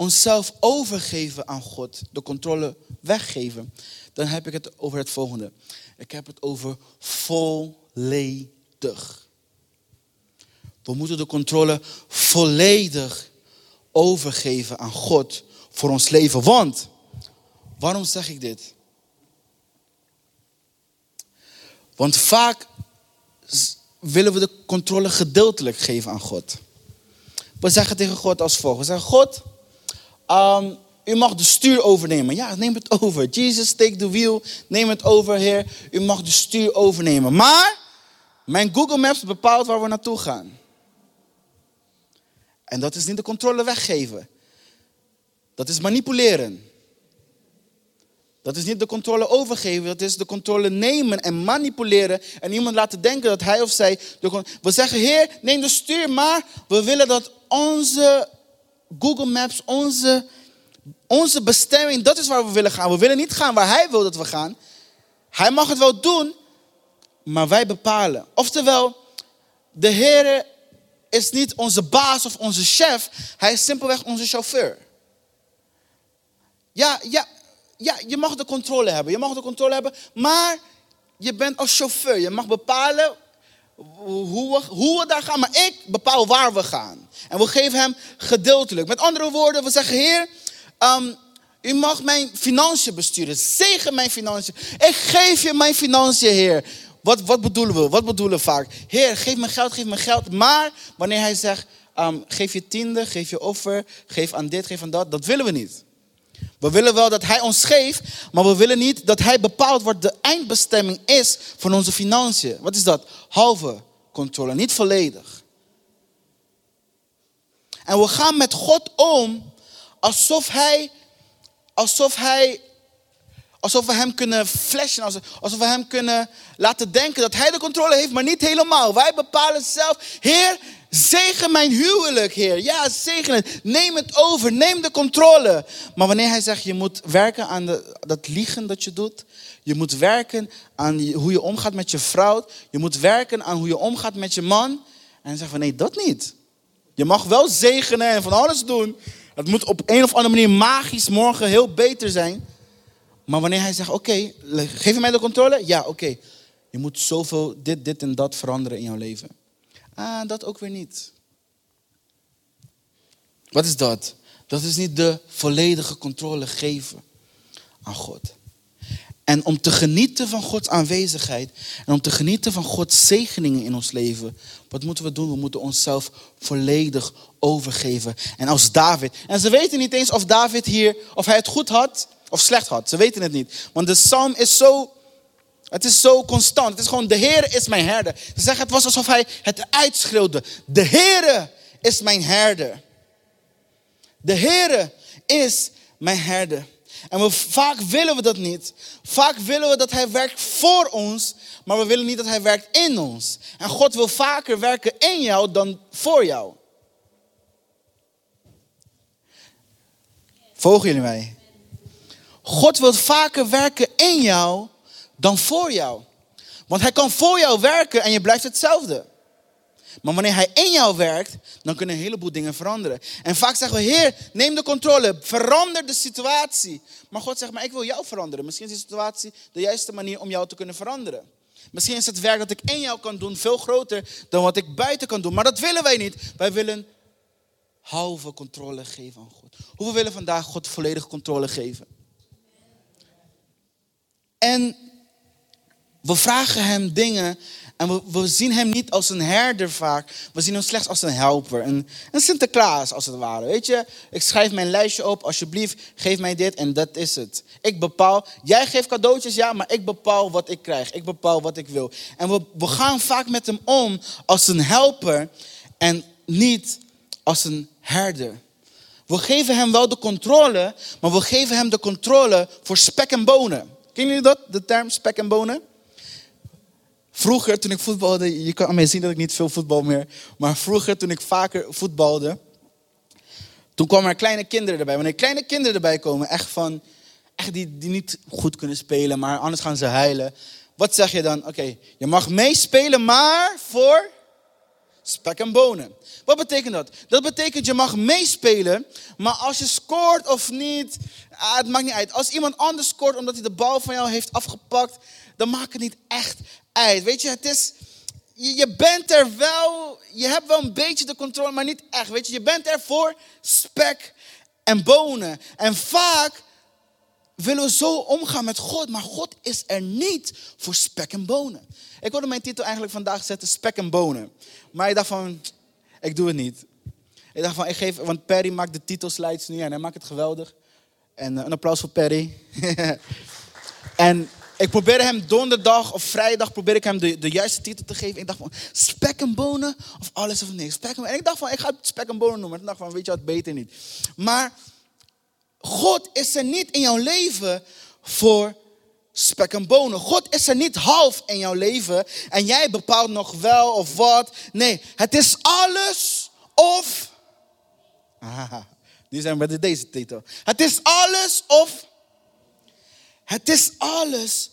onszelf overgeven aan God, de controle weggeven, dan heb ik het over het volgende. Ik heb het over volledig. We moeten de controle volledig overgeven aan God voor ons leven. Want, waarom zeg ik dit? Want vaak willen we de controle gedeeltelijk geven aan God. We zeggen tegen God als volgt. We zeggen, God, Um, u mag de stuur overnemen. Ja, neem het over. Jesus, take the wheel. Neem het over, Heer. U mag de stuur overnemen. Maar mijn Google Maps bepaalt waar we naartoe gaan. En dat is niet de controle weggeven. Dat is manipuleren. Dat is niet de controle overgeven, dat is de controle nemen en manipuleren. En iemand laten denken dat hij of zij. We zeggen, Heer, neem de stuur, maar we willen dat onze Google Maps, onze, onze bestemming, dat is waar we willen gaan. We willen niet gaan waar Hij wil dat we gaan. Hij mag het wel doen, maar wij bepalen. Oftewel, de Heer is niet onze baas of onze chef, Hij is simpelweg onze chauffeur. Ja, ja, ja, je mag de controle hebben. Je mag de controle hebben, maar je bent als chauffeur. Je mag bepalen hoe we, hoe daar gaan, maar ik bepaal waar we gaan. En we geven hem gedeeltelijk. Met andere woorden, we zeggen, Heer, um, u mag mijn financiën besturen. Zegen mijn financiën. Ik geef je mijn financiën, Heer. Wat, wat bedoelen we? Wat bedoelen we vaak? Heer, geef me geld, geef me geld. Maar wanneer hij zegt, um, geef je tiende, geef je offer, geef aan dit, geef aan dat, dat willen we niet. We willen wel dat Hij ons geeft, maar we willen niet dat Hij bepaalt wat de eindbestemming is van onze financiën. Wat is dat? Halve controle, niet volledig. En we gaan met God om alsof Hij, alsof Hij, alsof we Hem kunnen flashen, alsof we Hem kunnen laten denken dat Hij de controle heeft, maar niet helemaal. Wij bepalen zelf, Heer, Zegen mijn huwelijk, Heer. Ja, zegen het. Neem het over. Neem de controle. Maar wanneer hij zegt, je moet werken aan de, dat liegen dat je doet. Je moet werken aan hoe je omgaat met je vrouw. Je moet werken aan hoe je omgaat met je man. En hij zegt van, nee, dat niet. Je mag wel zegenen en van alles doen. Het moet op een of andere manier magisch morgen heel beter zijn. Maar wanneer hij zegt, oké, geef je mij de controle? Ja, oké. Je moet zoveel dit, dit en dat veranderen in jouw leven. Ah, dat ook weer niet. Wat is dat? Dat is niet de volledige controle geven aan God. En om te genieten van Gods aanwezigheid en om te genieten van Gods zegeningen in ons leven, wat moeten we doen? We moeten onszelf volledig overgeven. En als David, en ze weten niet eens of David hier, of hij het goed had of slecht had. Ze weten het niet. Want de psalm is zo het is zo constant. Het is gewoon, de Heer is mijn herder. Ze zeggen, het was alsof hij het uitschreeuwde. De Heer is mijn herder. De Heer is mijn herder. En we, vaak willen we dat niet. Vaak willen we dat Hij werkt voor ons, maar we willen niet dat Hij werkt in ons. En God wil vaker werken in jou dan voor jou. Volgen jullie mij? God wil vaker werken in jou dan voor jou. Want hij kan voor jou werken en je blijft hetzelfde. Maar wanneer hij in jou werkt, dan kunnen een heleboel dingen veranderen. En vaak zeggen we, Heer, neem de controle, verander de situatie. Maar God zegt, maar ik wil jou veranderen. Misschien is de situatie de juiste manier om jou te kunnen veranderen. Misschien is het werk dat ik in jou kan doen veel groter dan wat ik buiten kan doen. Maar dat willen wij niet. Wij willen halve controle geven aan God. Hoeveel willen vandaag God volledige controle geven? En we vragen hem dingen en we, we, zien hem niet als een herder vaak. We zien hem slechts als een helper. Een, een Sinterklaas als het ware. Weet je, ik schrijf mijn lijstje op. Alsjeblieft, geef mij dit en dat is het. Ik bepaal. Jij geeft cadeautjes, ja, maar ik bepaal wat ik krijg. Ik bepaal wat ik wil. En we, we gaan vaak met hem om als een helper en niet als een herder. We geven hem wel de controle, maar we geven hem de controle voor spek en bonen. Kennen jullie dat, de term spek en bonen? Vroeger, toen ik voetbalde, je kan aan mij zien dat ik niet veel voetbal meer, maar vroeger, toen ik vaker voetbalde, toen kwamen er kleine kinderen erbij. Wanneer kleine kinderen erbij komen, echt van, echt die, die niet goed kunnen spelen, maar anders gaan ze huilen. Wat zeg je dan? Oké, je mag meespelen, maar voor spek en bonen. Wat betekent dat? Dat betekent je mag meespelen, maar als je scoort of niet, ah, het maakt niet uit. Als iemand anders scoort omdat hij de bal van jou heeft afgepakt, dan maakt het niet echt Weet je, het is, je, bent er wel, je hebt wel een beetje de controle, maar niet echt. Weet je, je bent er voor spek en bonen. En vaak willen we zo omgaan met God, maar God is er niet voor spek en bonen. Ik wilde mijn titel eigenlijk vandaag zetten, spek en bonen. Maar ik dacht van, ik doe het niet. Ik dacht van, ik geef, want Perry maakt de titelslides nu en hij maakt het geweldig. En eh, een applaus voor Perry. en ik probeerde hem donderdag of vrijdag probeerde ik hem de, de juiste titel te geven. Ik dacht van spek en bonen of alles of niks. Spek en, en ik dacht van ik ga het spek en bonen noemen. Ik dacht van weet je wat, beter niet. Maar God is er niet in jouw leven voor spek en bonen. God is er niet half in jouw leven en jij bepaalt nog wel of wat. Nee, het is alles of. Ah, nu zijn bij deze titel. Het is alles of. Het is alles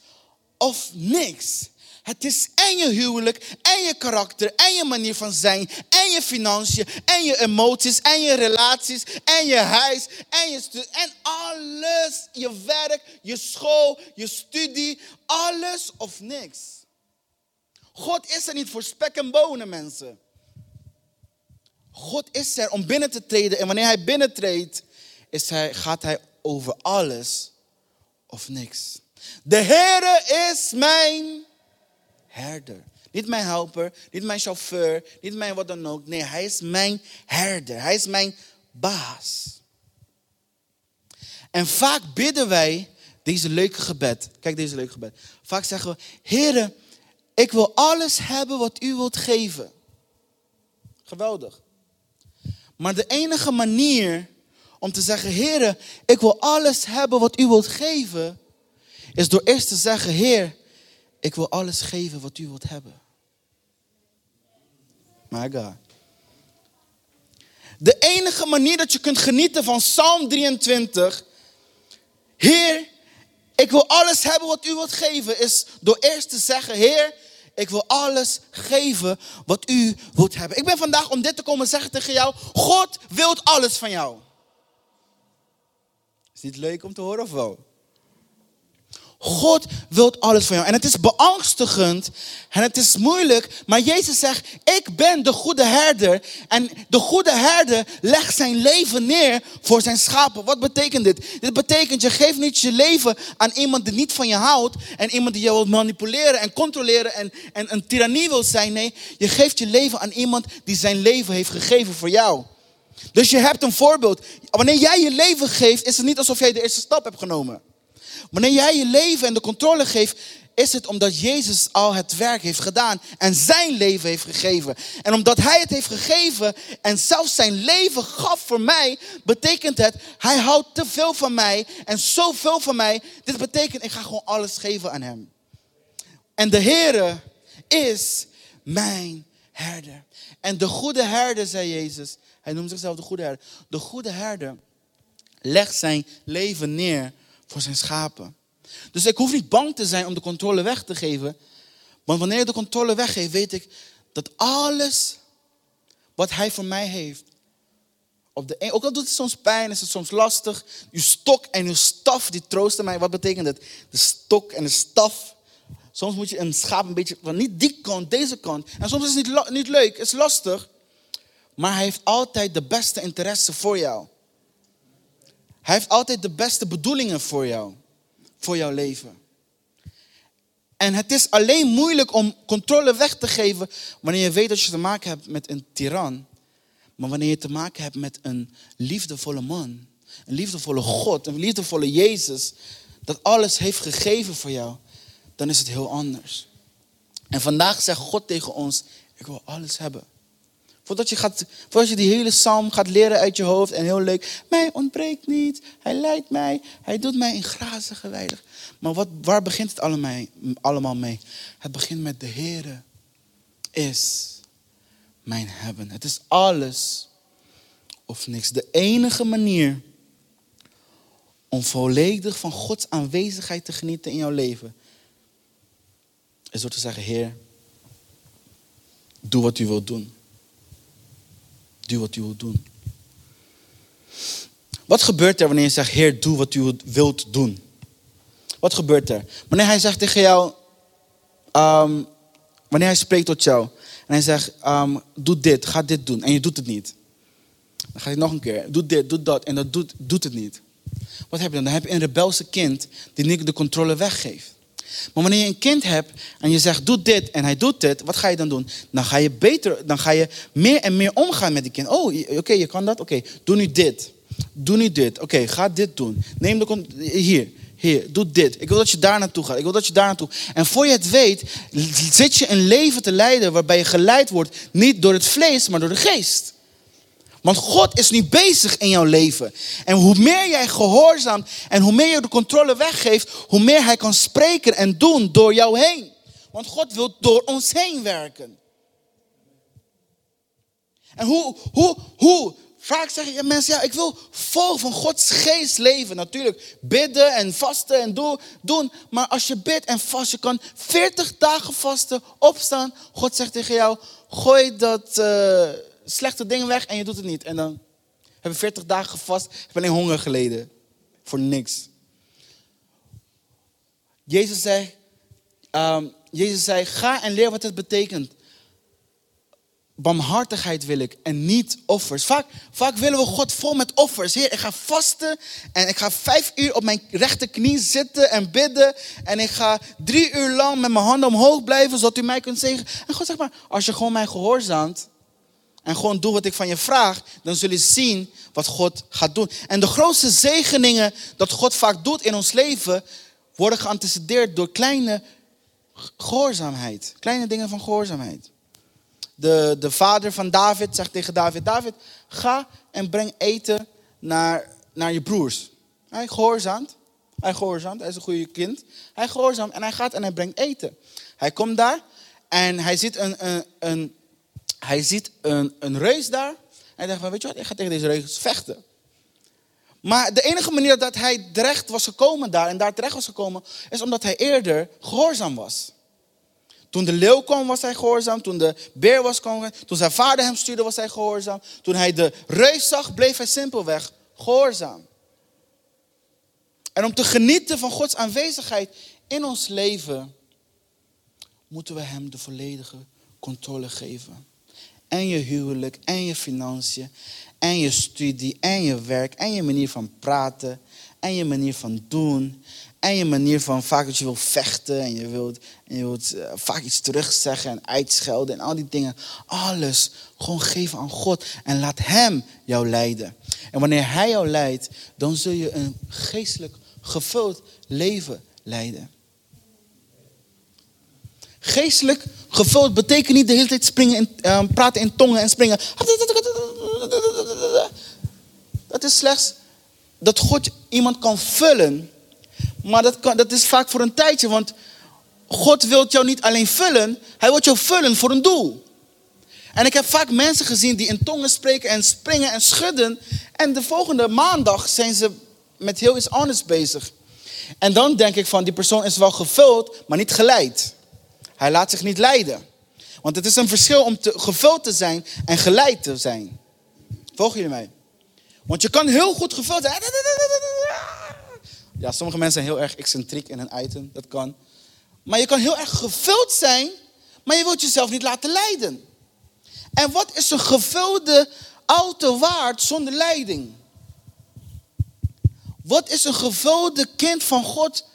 of niks. Het is en je huwelijk, en je karakter, en je manier van zijn, en je financiën, en je emoties, en je relaties, en je huis, en je studie, en alles. Je werk, je school, je studie, alles of niks. God is er niet voor spek en bonen, mensen. God is er om binnen te treden. En wanneer hij binnentreedt, is hij, gaat hij over alles of niks. De Heere is mijn herder. Niet mijn helper, niet mijn chauffeur, niet mijn wat dan ook. Nee, hij is mijn herder. Hij is mijn baas. En vaak bidden wij deze leuke gebed. Kijk deze leuke gebed. Vaak zeggen we, Heere, ik wil alles hebben wat u wilt geven. Geweldig. Maar de enige manier om te zeggen, Heere, ik wil alles hebben wat u wilt geven, is door eerst te zeggen, Heer, ik wil alles geven wat u wilt hebben. My God. De enige manier dat je kunt genieten van Psalm 23, Heer, ik wil alles hebben wat u wilt geven, is door eerst te zeggen, Heer, ik wil alles geven wat u wilt hebben. Ik ben vandaag om dit te komen zeggen tegen jou, God wilt alles van jou. Is niet leuk om te horen of wel? God wilt alles van jou. En het is beangstigend en het is moeilijk, maar Jezus zegt, ik ben de goede herder. En de goede herder legt zijn leven neer voor zijn schapen. Wat betekent dit? Dit betekent, je geeft niet je leven aan iemand die niet van je houdt en iemand die jou wil manipuleren en controleren en, en een tirannie wil zijn. Nee, je geeft je leven aan iemand die zijn leven heeft gegeven voor jou. Dus je hebt een voorbeeld. Wanneer jij je leven geeft, is het niet alsof jij de eerste stap hebt genomen. Wanneer jij je leven en de controle geeft, is het omdat Jezus al het werk heeft gedaan en zijn leven heeft gegeven. En omdat hij het heeft gegeven en zelfs zijn leven gaf voor mij, betekent het, hij houdt te veel van mij en zoveel van mij. Dit betekent, ik ga gewoon alles geven aan hem. En de Heere is mijn herder. En de goede herder, zei Jezus, hij noemt zichzelf de goede herder. De goede herder legt zijn leven neer voor zijn schapen. Dus ik hoef niet bang te zijn om de controle weg te geven. Want wanneer ik de controle weggeef, weet ik dat alles wat hij voor mij heeft. Op de ook al doet het soms pijn, is het soms lastig. Uw stok en uw staf, die troosten mij. Wat betekent het? De stok en de staf. Soms moet je een schaap een beetje, van niet die kant, deze kant. En soms is het niet, niet leuk, het is lastig. Maar hij heeft altijd de beste interesse voor jou. Hij heeft altijd de beste bedoelingen voor jou, voor jouw leven. En het is alleen moeilijk om controle weg te geven wanneer je weet dat je te maken hebt met een tiran. Maar wanneer je te maken hebt met een liefdevolle man, een liefdevolle God, een liefdevolle Jezus, dat alles heeft gegeven voor jou, dan is het heel anders. En vandaag zegt God tegen ons, ik wil alles hebben. Voordat je, gaat, voordat je die hele psalm gaat leren uit je hoofd en heel leuk. Mij ontbreekt niet. Hij leidt mij. Hij doet mij in grazige weiden. Maar wat, waar begint het allemaal mee? Het begint met de Heere is mijn hebben. Het is alles of niks. De enige manier om volledig van Gods aanwezigheid te genieten in jouw leven is door te zeggen: Heer, doe wat u wilt doen. Doe wat u wilt doen. Wat gebeurt er wanneer je zegt, Heer, doe wat u wilt doen? Wat gebeurt er? Wanneer hij zegt tegen jou, um, wanneer hij spreekt tot jou en hij zegt, um, doe dit, ga dit doen en je doet het niet. Dan gaat hij nog een keer, doe dit, doe dat en dat doet, doet het niet. Wat heb je dan? Dan heb je een rebelse kind die niet de controle weggeeft. Maar wanneer je een kind hebt en je zegt doe dit en hij doet dit, wat ga je dan doen? Dan ga je beter, dan ga je meer en meer omgaan met die kind. Oh, oké, je kan dat? Oké, doe nu dit. doe niet dit. Oké, ga dit doen. Neem de hier, hier, doe dit. Ik wil dat je daar naartoe gaat. Ik wil dat je daar naartoe. En voor je het weet, zit je een leven te leiden waarbij je geleid wordt niet door het vlees, maar door de geest. Want God is niet bezig in jouw leven. En hoe meer jij gehoorzaamt en hoe meer je de controle weggeeft, hoe meer Hij kan spreken en doen door jou heen. Want God wil door ons heen werken. En hoe, hoe, hoe? Vaak zeggen mensen, ja, ik wil vol van Gods geest leven. Natuurlijk, bidden en vasten en doen, doen. Maar als je bidt en vast, je kan 40 dagen vasten, opstaan. God zegt tegen jou, gooi dat eh, slechte ding weg en je doet het niet. En dan heb je 40 dagen gevast, heb alleen honger geleden. Voor niks. Jezus zei, ehm, Jezus zei, ga en leer wat het betekent. Barmhartigheid wil ik en niet offers. Vaak, vaak willen we God vol met offers. Heer, ik ga vasten en ik ga vijf uur op mijn rechterknie zitten en bidden. En ik ga drie uur lang met mijn handen omhoog blijven, zodat u mij kunt zegenen. En God zegt maar, als je gewoon mij gehoorzaamt en gewoon doet wat ik van je vraag, dan zul je zien wat God gaat doen. En de grootste zegeningen dat God vaak doet in ons leven, worden geantecedeerd door kleine gehoorzaamheid. Kleine dingen van gehoorzaamheid. De, de vader van David zegt tegen David: David, ga en breng eten naar, naar je broers. Hij gehoorzaamt. Hij gehoorzaamt. Hij is een goede kind. Hij gehoorzaamt en hij gaat en hij brengt eten. Hij komt daar en hij ziet een, een, een, hij ziet een, een reus daar. Hij dacht van, weet je wat, ik ga tegen deze reus vechten. Maar de enige manier dat hij terecht was gekomen daar en daar terecht was gekomen, is omdat hij eerder gehoorzaam was. Toen de leeuw kwam, was hij gehoorzaam. Toen de beer was gekomen, toen zijn vader hem stuurde, was hij gehoorzaam. Toen hij de reus zag, bleef hij simpelweg gehoorzaam. En om te genieten van Gods aanwezigheid in ons leven, moeten we hem de volledige controle geven. En je huwelijk, en je financiën, en je studie, en je werk, en je manier van praten, en je manier van doen, en je manier van vaak dat je wilt vechten en je wilt, en je wilt uh, vaak iets terugzeggen en uitschelden en al die dingen. Alles gewoon geven aan God en laat Hem jou leiden. En wanneer Hij jou leidt, dan zul je een geestelijk gevuld leven leiden. Geestelijk gevuld betekent niet de hele tijd springen en uh, praten in tongen en springen. Dat is slechts dat God iemand kan vullen. Maar dat, dat is vaak voor een tijdje. Want God wil jou niet alleen vullen. Hij wil jou vullen voor een doel. En ik heb vaak mensen gezien die in tongen spreken en springen en schudden. En de volgende maandag zijn ze met heel iets anders bezig. En dan denk ik van die persoon is wel gevuld, maar niet geleid. Hij laat zich niet leiden. Want het is een verschil om gevuld te zijn en geleid te zijn. Volgen jullie mij? Want je kan heel goed gevuld zijn. Ja, sommige mensen zijn heel erg excentriek in hun uiten. Dat kan. Maar je kan heel erg gevuld zijn, maar je wilt jezelf niet laten leiden. En wat is een gevulde auto waard zonder leiding? Wat is een gevulde kind van God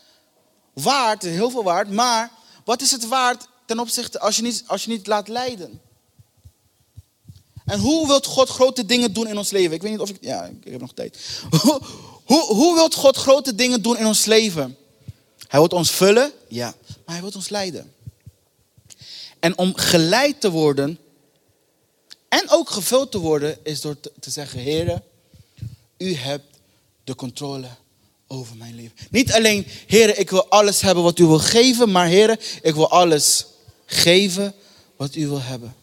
waard? Heel veel waard, maar wat is het waard ten opzichte als je niet, als je niet laat leiden? En hoe wilt God grote dingen doen in ons leven? Ik weet niet of ik. Ja, ik heb nog tijd. Hoe, hoe, God grote dingen doen in ons leven? Hij wil ons vullen, ja, maar hij wil ons leiden. En om geleid te worden en ook gevuld te worden, is door te, te zeggen: Heer, u hebt de controle over mijn leven. Niet alleen, Heer, ik wil alles hebben wat u wil geven, maar Heer, ik wil alles geven wat u wil hebben.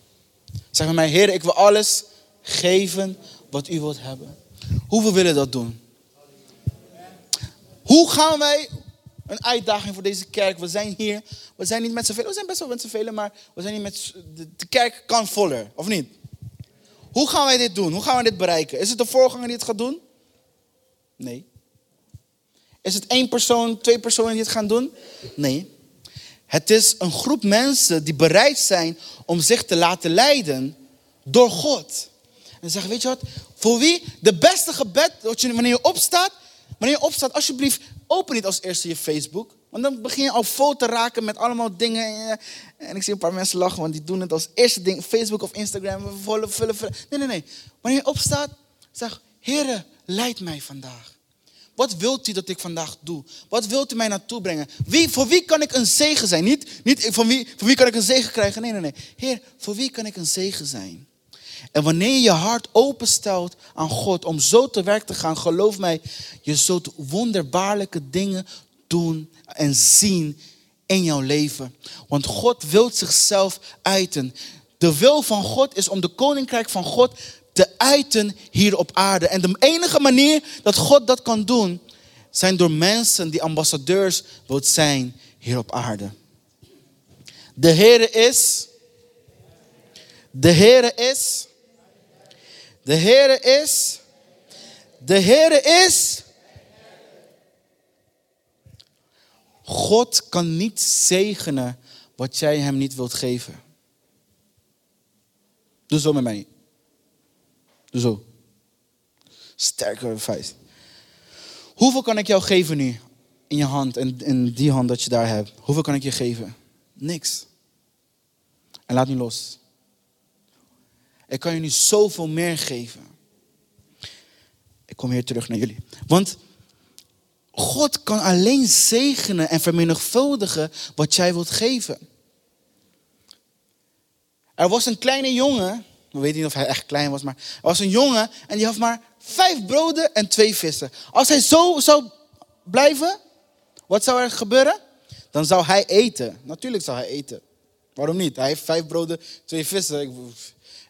Zeg maar mij, Heer, ik wil alles geven wat u wilt hebben. Hoeveel willen dat doen? Hoe gaan wij, een uitdaging voor deze kerk, we zijn hier, we zijn niet met z'n velen, we zijn best wel met z'n velen, maar we zijn niet met, de kerk kan voller, of niet? Hoe gaan wij dit doen? Hoe gaan we dit bereiken? Is het de voorganger die het gaat doen? Nee. Is het één persoon, twee personen die het gaan doen? Nee. Het is een groep mensen die bereid zijn om zich te laten leiden door God. En zeggen, weet je wat, voor wie de beste gebed, wanneer je opstaat, wanneer je opstaat, alsjeblieft, open niet als eerste je Facebook. Want dan begin je al vol te raken met allemaal dingen. En ik zie een paar mensen lachen, want die doen het als eerste ding. Facebook of Instagram, vullen, vullen, vullen. Nee, nee, nee. Wanneer je opstaat, zeg, Heere, leidt mij vandaag? Wat wilt u dat ik vandaag doe? Wat wilt u mij naartoe brengen? Wie, voor wie kan ik een zegen zijn? Niet, niet voor, wie, voor wie kan ik een zegen krijgen? Nee, nee, nee. Heer, voor wie kan ik een zegen zijn? En wanneer je je hart openstelt aan God om zo te werk te gaan, geloof mij, je zult wonderbaarlijke dingen doen en zien in jouw leven. Want God wil zichzelf uiten. De wil van God is om de koninkrijk van God te uiten hier op aarde. En de enige manier dat God dat kan doen, zijn door mensen die ambassadeurs wilt zijn hier op aarde. De Heere is. De Heere is. De Heere is. De Heere is. God kan niet zegenen wat jij hem niet wilt geven. Doe zo met mij. Doe zo. Sterke vuist. Hoeveel kan ik jou geven nu? In je hand en in die hand dat je daar hebt. Hoeveel kan ik je geven? Niks. En laat nu los. Ik kan je nu zoveel meer geven. Ik kom hier terug naar jullie. Want God kan alleen zegenen en vermenigvuldigen wat jij wilt geven. Er was een kleine jongen, we weten niet of hij echt klein was, maar er was een jongen en die had maar vijf broden en twee vissen. Als hij zo zou blijven, wat zou er gebeuren? Dan zou hij eten. Natuurlijk zou hij eten. Waarom niet? Hij heeft vijf broden, twee vissen.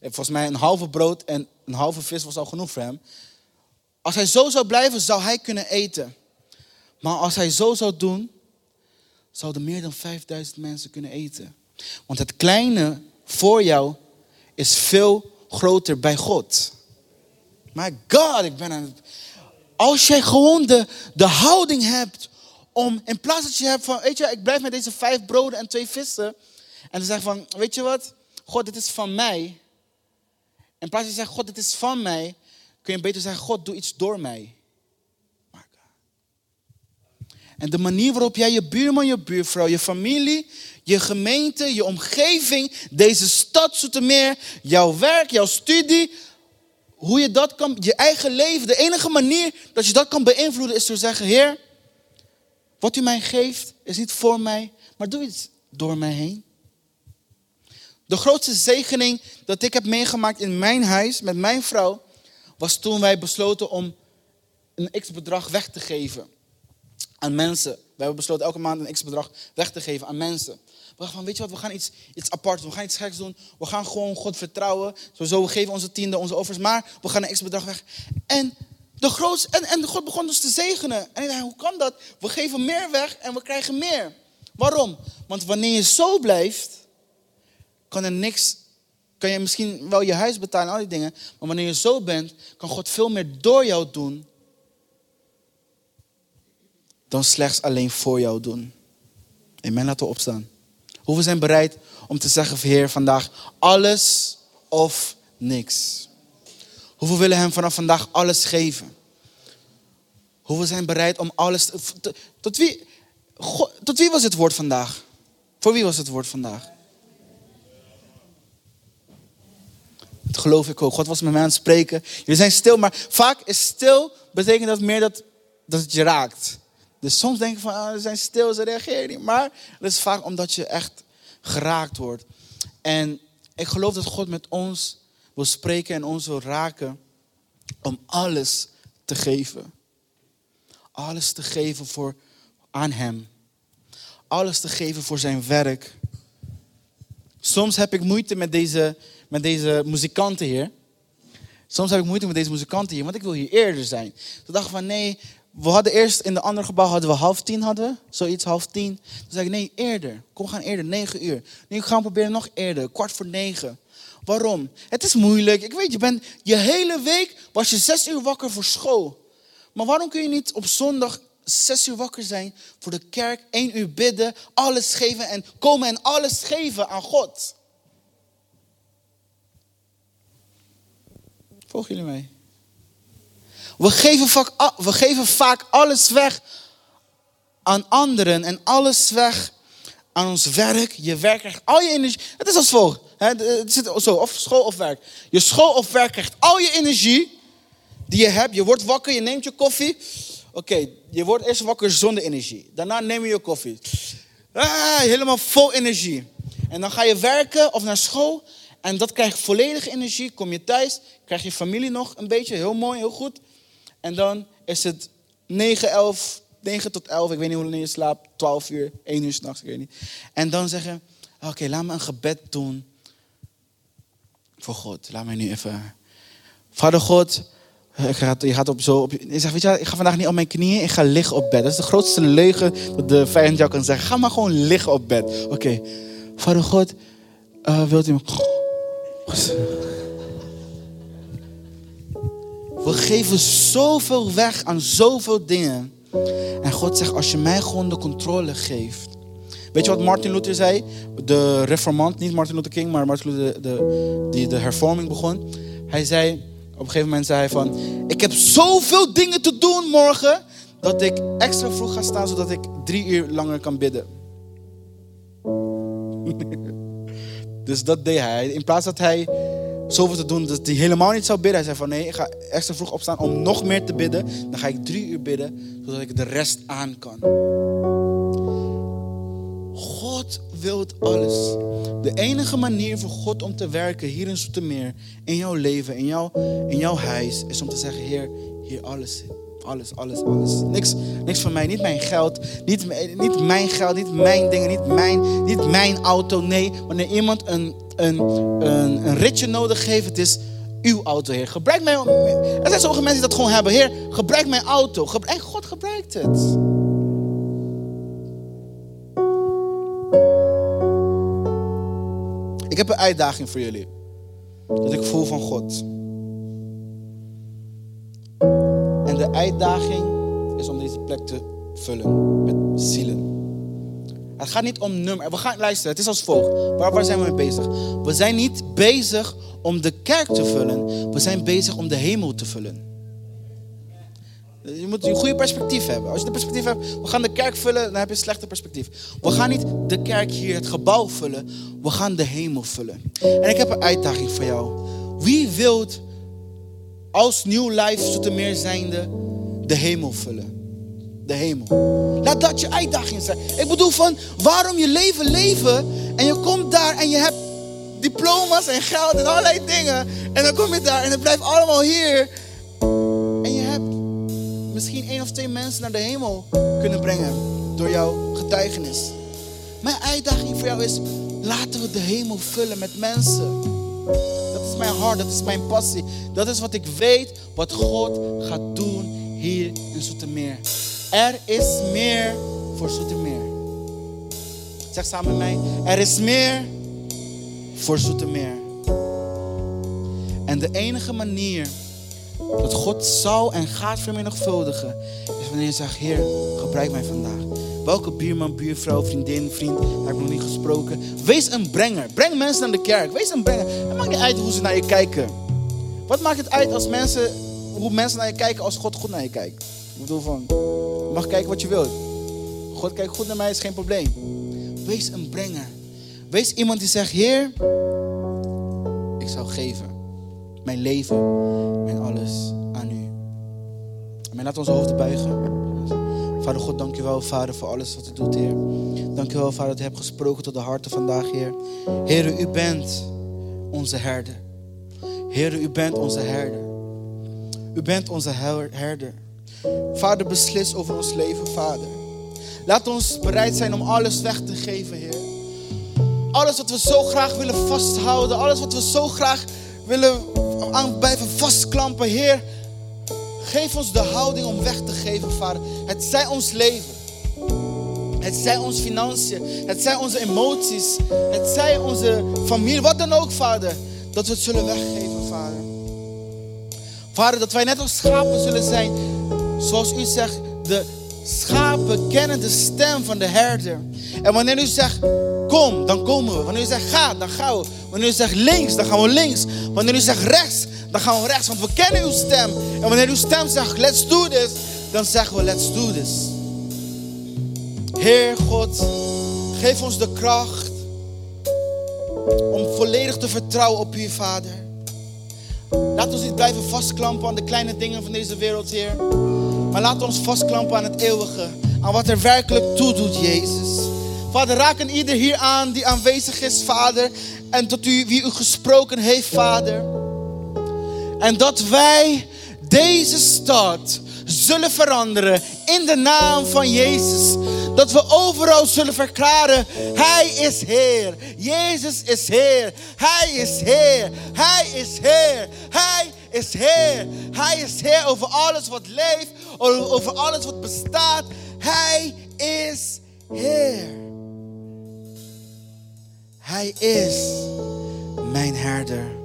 Volgens mij een halve brood en een halve vis was al genoeg voor hem. Als hij zo zou blijven, zou hij kunnen eten. Maar als hij zo zou doen, zouden meer dan 5000 mensen kunnen eten. Want het kleine voor jou is veel groter bij God. My God, ik ben het... Als jij gewoon de, de houding hebt om, in plaats dat je hebt van, weet je, ik blijf met deze vijf broden en twee vissen. En dan zeg van, weet je wat, God, dit is van mij. In plaats van je zegt, God, dit is van mij, kun je beter zeggen, God, doe iets door mij. En de manier waarop jij je buurman, je buurvrouw, je familie, je gemeente, je omgeving, deze stad Zoetermeer, jouw werk, jouw studie, hoe je dat kan, je eigen leven, de enige manier dat je dat kan beïnvloeden is door te zeggen, Heer, wat u mij geeft is niet voor mij, maar doe iets door mij heen. De grootste zegening dat ik heb meegemaakt in mijn huis met mijn vrouw, was toen wij besloten om een x-bedrag weg te geven aan mensen. We hebben besloten elke maand een x-bedrag weg te geven aan mensen. We dachten van, weet je wat, we gaan iets, iets apart doen. We gaan iets geks doen. We gaan gewoon God vertrouwen. Sowieso, we geven onze tiende, onze offers. Maar we gaan een x-bedrag weg. En, de grootste, en, en God begon dus te zegenen. En ik dacht, hoe kan dat? We geven meer weg en we krijgen meer. Waarom? Want wanneer je zo blijft, kan er niks kan je misschien wel je huis betalen en al die dingen. Maar wanneer je zo bent, kan God veel meer door jou doen. Dan slechts alleen voor jou doen. Amen, laten we opstaan. Hoeveel zijn bereid om te zeggen, Heer, vandaag alles of niks? Hoeveel willen hem vanaf vandaag alles geven? Hoeveel zijn bereid om alles... Te, tot, wie, tot wie was het woord vandaag? Voor wie was het woord vandaag? Dat geloof ik ook. God was met mij aan het spreken. Jullie zijn stil, maar vaak is stil betekent dat meer dat, dat het je raakt. Dus soms denk je van, ah, ze zijn stil, ze reageren niet. Maar dat is vaak omdat je echt geraakt wordt. En ik geloof dat God met ons wil spreken en ons wil raken om alles te geven. Alles te geven voor, aan Hem. Alles te geven voor zijn werk. Soms heb ik moeite met deze, met deze muzikanten hier. Soms heb ik moeite met deze muzikanten hier, want ik wil hier eerder zijn. Toen dacht ik van nee, we hadden eerst in de andere gebouw hadden we half tien hadden, zoiets half tien. Toen zei ik nee, eerder. Kom, we gaan eerder, negen uur. Nu gaan we proberen nog eerder, kwart voor negen. Waarom? Het is moeilijk. Ik weet, je bent je hele week was je zes uur wakker voor school. Maar waarom kun je niet op zondag zes uur wakker zijn voor de kerk, één uur bidden, alles geven en komen en alles geven aan God? Volgen jullie mee? We geven, vaak, we geven vaak alles weg aan anderen en alles weg aan ons werk. Je werk krijgt al je energie. Het is als volgt. Het zo, of school of werk. Je school of werk krijgt al je energie. die je hebt. Je wordt wakker, je neemt je koffie. Oké, je wordt eerst wakker zonder energie. Daarna neem je je koffie. Ah, helemaal vol energie. En dan ga je werken of naar school. En dat krijg je volledige energie. Kom je thuis, krijg je familie nog een beetje. Heel mooi, heel goed. En dan is het 9, 11, 9 tot 11. Ik weet niet hoe lang je slaapt. 12 uur, 1 uur s'nachts, ik weet niet. En dan zeggen, oké, laat me een gebed doen voor God. Laat mij nu even... Vader God, je gaat, op zo op, je zegt, weet je, ik ga vandaag niet op mijn knieën, ik ga liggen op bed. Dat is de grootste leugen dat de vijand jou kan zeggen. Ga maar gewoon liggen op bed. Oké, Vader God, uh, wilt u me... We geven zoveel weg aan zoveel dingen. En God zegt, als je mij gewoon de controle geeft. Weet je wat Martin Luther zei? De reformant, niet Martin Luther King, maar Martin Luther de, die de hervorming begon. Hij zei, op een gegeven moment zei hij van, ik heb zoveel dingen te doen morgen, dat ik extra vroeg ga staan, zodat ik drie uur langer kan bidden. dus dat deed hij. In plaats dat hij zoveel te doen dat hij helemaal niet zou bidden. Hij zei van nee, ik ga extra vroeg opstaan om nog meer te bidden. Dan ga ik drie uur bidden, zodat ik de rest aan kan. God wil alles. De enige manier voor God om te werken hier in Zoetermeer, in jouw leven, in jouw, in jouw huis, is om te zeggen, Heer, hier alles alles, alles, alles. Niks, niks van mij, niet mijn geld, niet, niet mijn geld, niet mijn dingen, niet mijn, niet mijn auto. Nee, wanneer iemand een, een, een, ritje nodig heeft, het is uw auto, Heer. Gebruik mij. Er zijn sommige mensen die dat gewoon hebben. Heer, gebruik mijn auto. God gebruikt het. Ik heb een uitdaging voor jullie. Dat ik voel van God. De uitdaging is om deze plek te vullen met zielen. Het gaat niet om nummer. We gaan luisteren. Het is als volgt. Waar, waar zijn we mee bezig? We zijn niet bezig om de kerk te vullen. We zijn bezig om de hemel te vullen. Je moet een goede perspectief hebben. Als je de perspectief hebt, we gaan de kerk vullen, dan heb je een slechte perspectief. We gaan niet de kerk hier, het gebouw vullen. We gaan de hemel vullen. En ik heb een uitdaging voor jou. Wie wilt als nieuw life meer zijnde de hemel vullen. De hemel. Laat dat je uitdaging zijn. Ik bedoel van, waarom je leven leven en je komt daar en je hebt diploma's en geld en allerlei dingen. En dan kom je daar en het blijft allemaal hier. En je hebt misschien één of twee mensen naar de hemel kunnen brengen door jouw getuigenis. Mijn uitdaging voor jou is, laten we de hemel vullen met mensen mijn hart, dat is mijn passie. Dat is wat ik weet, wat God gaat doen hier in Zoetermeer. Er is meer voor Zoetermeer. Zeg samen met mij, er is meer voor Zoetermeer. En de enige manier dat God zal en gaat vermenigvuldigen, is wanneer je zegt, Heer, gebruik mij vandaag. Welke buurman, buurvrouw, vriendin, vriend heb ik nog niet gesproken? Wees een brenger. Breng mensen naar de kerk. Wees een brenger. Het maakt niet uit hoe ze naar je kijken. Wat maakt het uit als mensen, hoe mensen naar je kijken als God goed naar je kijkt? Ik bedoel van, je mag kijken wat je wilt. God kijkt goed naar mij, is geen probleem. Wees een brenger. Wees iemand die zegt, Heer, ik zal geven. Mijn leven, mijn alles aan u. En laat onze hoofden buigen. Vader God, dank u wel, Vader, voor alles wat u doet, Heer. Dank u wel, Vader, dat u hebt gesproken tot de harten vandaag, Heer. Heer, u bent onze herder. Heer, u bent onze herder. U bent onze herder. Vader, beslis over ons leven, Vader. Laat ons bereid zijn om alles weg te geven, Heer. Alles wat we zo graag willen vasthouden, alles wat we zo graag willen aan blijven vastklampen, Heer. Geef ons de houding om weg te geven, Vader. Het zij ons leven. Het zij onze financiën. Het zij onze emoties. Het zij onze familie. Wat dan ook, Vader. Dat we het zullen weggeven, Vader. Vader, dat wij net als schapen zullen zijn. Zoals u zegt, de schapen kennen de stem van de herder. En wanneer u zegt, kom, dan komen we. Wanneer u zegt, ga, dan gaan we. Wanneer u zegt links, dan gaan we links. Wanneer u zegt rechts, dan gaan we rechts, want we kennen uw stem. En wanneer uw stem zegt, let's do this, dan zeggen we, let's do this. Heer God, geef ons de kracht om volledig te vertrouwen op u, Vader. Laat ons niet blijven vastklampen aan de kleine dingen van deze wereld, Heer. Maar laat ons vastklampen aan het eeuwige. Aan wat er werkelijk toe doet, Jezus. Vader, raak een ieder hier aan die aanwezig is, Vader. En tot u, wie u gesproken heeft, Vader. En dat wij deze stad zullen veranderen in de naam van Jezus. Dat we overal zullen verklaren, Hij is Heer. Jezus is Heer. Hij is Heer. Hij is Heer. Hij is Heer. Hij is Heer over alles wat leeft, over alles wat bestaat. Hij is Heer. Hij is mijn herder.